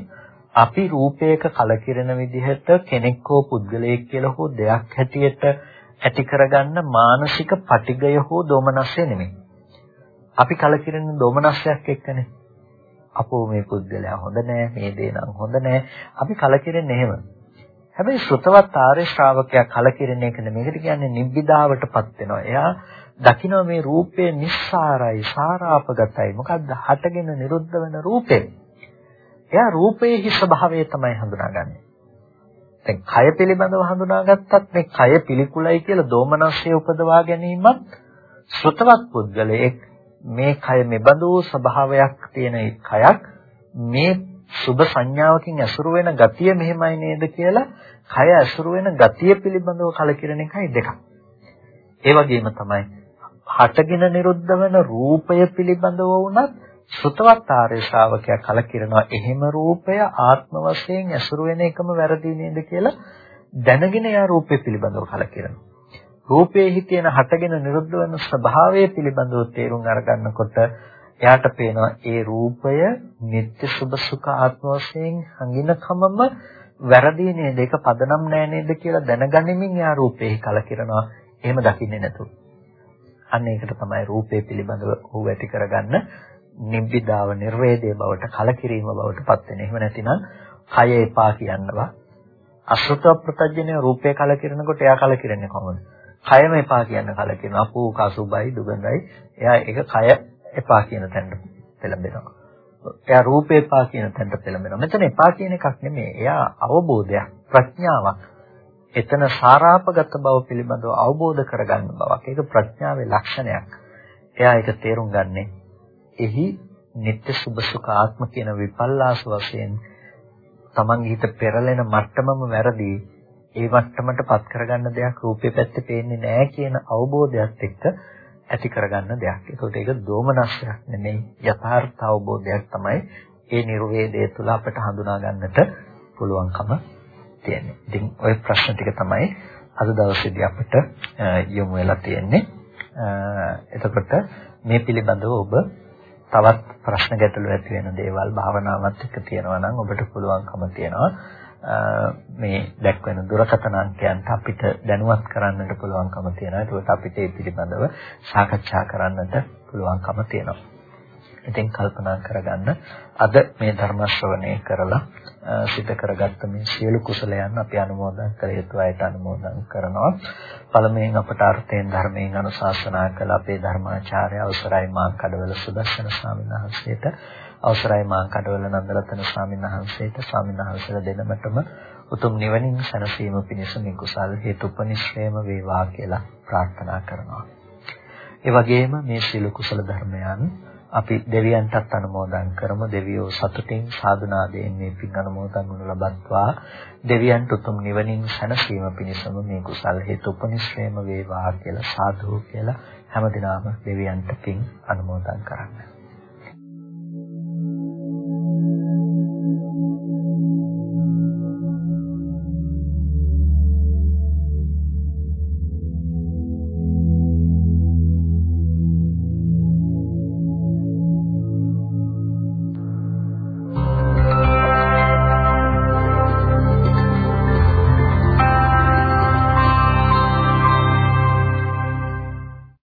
අපි රූපයක කලකිරෙන විදිහට කෙනෙක් හෝ පුද්ගලයෙක් කියලා හෝ දෙයක් හැටියට ඇති කරගන්න මානසික පටිගය හෝ දෝමනස්ය නෙමෙයි. අපි කලකිරෙන දෝමනස්යක් එක්කනේ. අපෝ මේ පුද්ගලයා හොඳ නෑ මේ දේ නම් හොඳ නෑ. අපි කලකිරෙන්නේ එහෙම. හැබැයි ශ්‍රතවත් ආර්ය ශ්‍රාවකයා කලකිරෙන එක නෙමෙයි. කියන්නේ නිබ්බිදාවටපත් වෙනවා. එයා දකින්න මේ රූපය නිස්සාරයි සාරාපගතයි. මොකද්ද? හටගෙන නිරුද්ධ වෙන රූපේ. එයා රූපයේ ස්වභාවය තමයි හඳුනාගන්නේ. දැන් කය පිළිබඳව හඳුනාගත්තත් මේ කය පිළිකුලයි කියලා දෝමනස්ය උපදවා ගැනීමත් ශ්‍රතවත් පුද්ගලයෙක් මේ කය මෙබඳු ස්වභාවයක් තියෙන කයක් මේ සුභ සංඥාවකින් ඇසුරු වෙන ගතිය මෙහෙමයි නේද කියලා කය ඇසුරු වෙන ගතිය පිළිබඳව කලකිරෙන එකයි දෙකක්. ඒ වගේම තමයි හටගෙන නිරුද්ධ වෙන රූපය පිළිබඳව වුණත් සුතවත් ආර්ය ශ්‍රාවකයා කලකිරනවා. එහෙම රූපය ආත්ම වශයෙන් ඇසුරු වෙන එකම වැරදි නේද කියලා දැනගෙන යා රූපය පිළිබඳව කලකිරනවා. රූපයේ හිතේන හටගෙන නිරුද්ධ වෙන ස්වභාවය පිළිබඳව තේරුම් අරගන්නකොට එයාට පේනවා ඒ රූපය නිත්‍ය සුභ සුඛ ආත්ම වශයෙන් හංගිනකමම වැරදි නේද? ඒක පදනම් නෑ නේද කියලා දැනගැනීමෙන් එයා රූපේ කලකිරනවා. එහෙම දකින්නේ නැතුව. අන්න ඒකට තමයි රූපේ පිළිබඳව ඔහු ඇති කරගන්න නිබ්බිදාව නිර්වේදයේ බවට කලකිරීම බවට පත් වෙන. එහෙම නැතිනම් කය එපා කියනවා. අසෘත ප්‍රත්‍යජනේ රූපේ කලකිරනකොට එයා කලකිරන්නේ කොහොමද? කයම එපා කියන කලකිරන. අපෝ කසුබයි දුගඳයි. එයා ඒක කය එපා කියන තැනට පෙළඹෙනවා. එයා රූපේ එපා කියන තැනට පෙළඹෙනවා. මෙතන එපා කියන එකක් නෙමෙයි. එයා අවබෝධයක්, ප්‍රඥාවක්. එතන සාරාපගත බව පිළිබඳව අවබෝධ කරගන්න බවක්. ඒක ප්‍රඥාවේ ලක්ෂණයක්. එයා ඒක තේරුම් ගන්නේ එහි නিত্য සුභ සුඛ ආත්ම කියන විපල්ලාස වශයෙන් තමන්ගේ හිත පෙරලෙන මට්ටමම වැරදි. ඒ මට්ටමට පත් කරගන්න දෙයක් රූපේ පැත්තේ පේන්නේ නැහැ කියන අවබෝධයත් එක්ක ඇති කරගන්න දෙයක්. ඒකට ඒක දෝමනස්යක් නෙමෙයි යථාර්ථ අවබෝධයක් තමයි ඒ නිර්වේදයේ තුල අපට හඳුනා ගන්නට පුළුවන්කම තියෙන්නේ. ඉතින් ওই ප්‍රශ්න ටික තමයි අද දවසේදී අපිට යොමු වෙලා තියෙන්නේ. එතකොට මේ පිළිබඳව ඔබ තවත් ප්‍රශ්න ගැටලු ඇති වෙන දේවල් භාවනාවත් එක්ක තියෙනවා නම් ඔබට පුළුවන්කම තියෙනවා මේ දැක්වෙන දුරකථන අංකයන්ට අපිට දැනුවත් කරන්නට පුළුවන්කම තියෙනවා. ඒකට අපිට ඒ පිළිබඳව සාකච්ඡා කරන්නට පුළුවන්කම තියෙනවා. ඉතින් කල්පනා කරගන්න අද මේ ධර්ම ශ්‍රවණය කරලා සිත කරගත්ත මේ සියලු කුසලයන් අපි අනුමෝදන් කළ යුතු අයට අනුමෝදන් කරනවා. පළමුවෙන් අපට අර්ථයෙන් ධර්මයෙන් අනුශාසනා කළ අපේ ධර්මාචාර්ය අවසරයි මා කඩවල සුදස්සන ස්වාමීන් වහන්සේට අවසරයි මා කඩවල නන්දරතන ස්වාමීන් වහන්සේට ස්වාමීන් වහන්සේලා දෙනමතම උතුම් නිවනින් සැනසීම පිණිස මේ කුසල් හේතුපනිශ්‍රේම වේවා කියලා ප්‍රාර්ථනා කරනවා. ඒ වගේම මේ සීල කුසල ධර්මයන් අපි දෙවියන්ටත් අනුමෝදන් කරමු. දෙවියෝ සතුටින් සාදුනාදයෙන් මේ පින් අනුමෝදන් වනු ලබත්වා. දෙවියන්ට උතුම් නිවනින් සැනසීම පිණිසම මේ කුසල් හේතු උපනිශ්‍රේම වේවා කියලා සාදු කියලා හැමදිනම දෙවියන්ට පින් අනුමෝදන් කරන්නේ.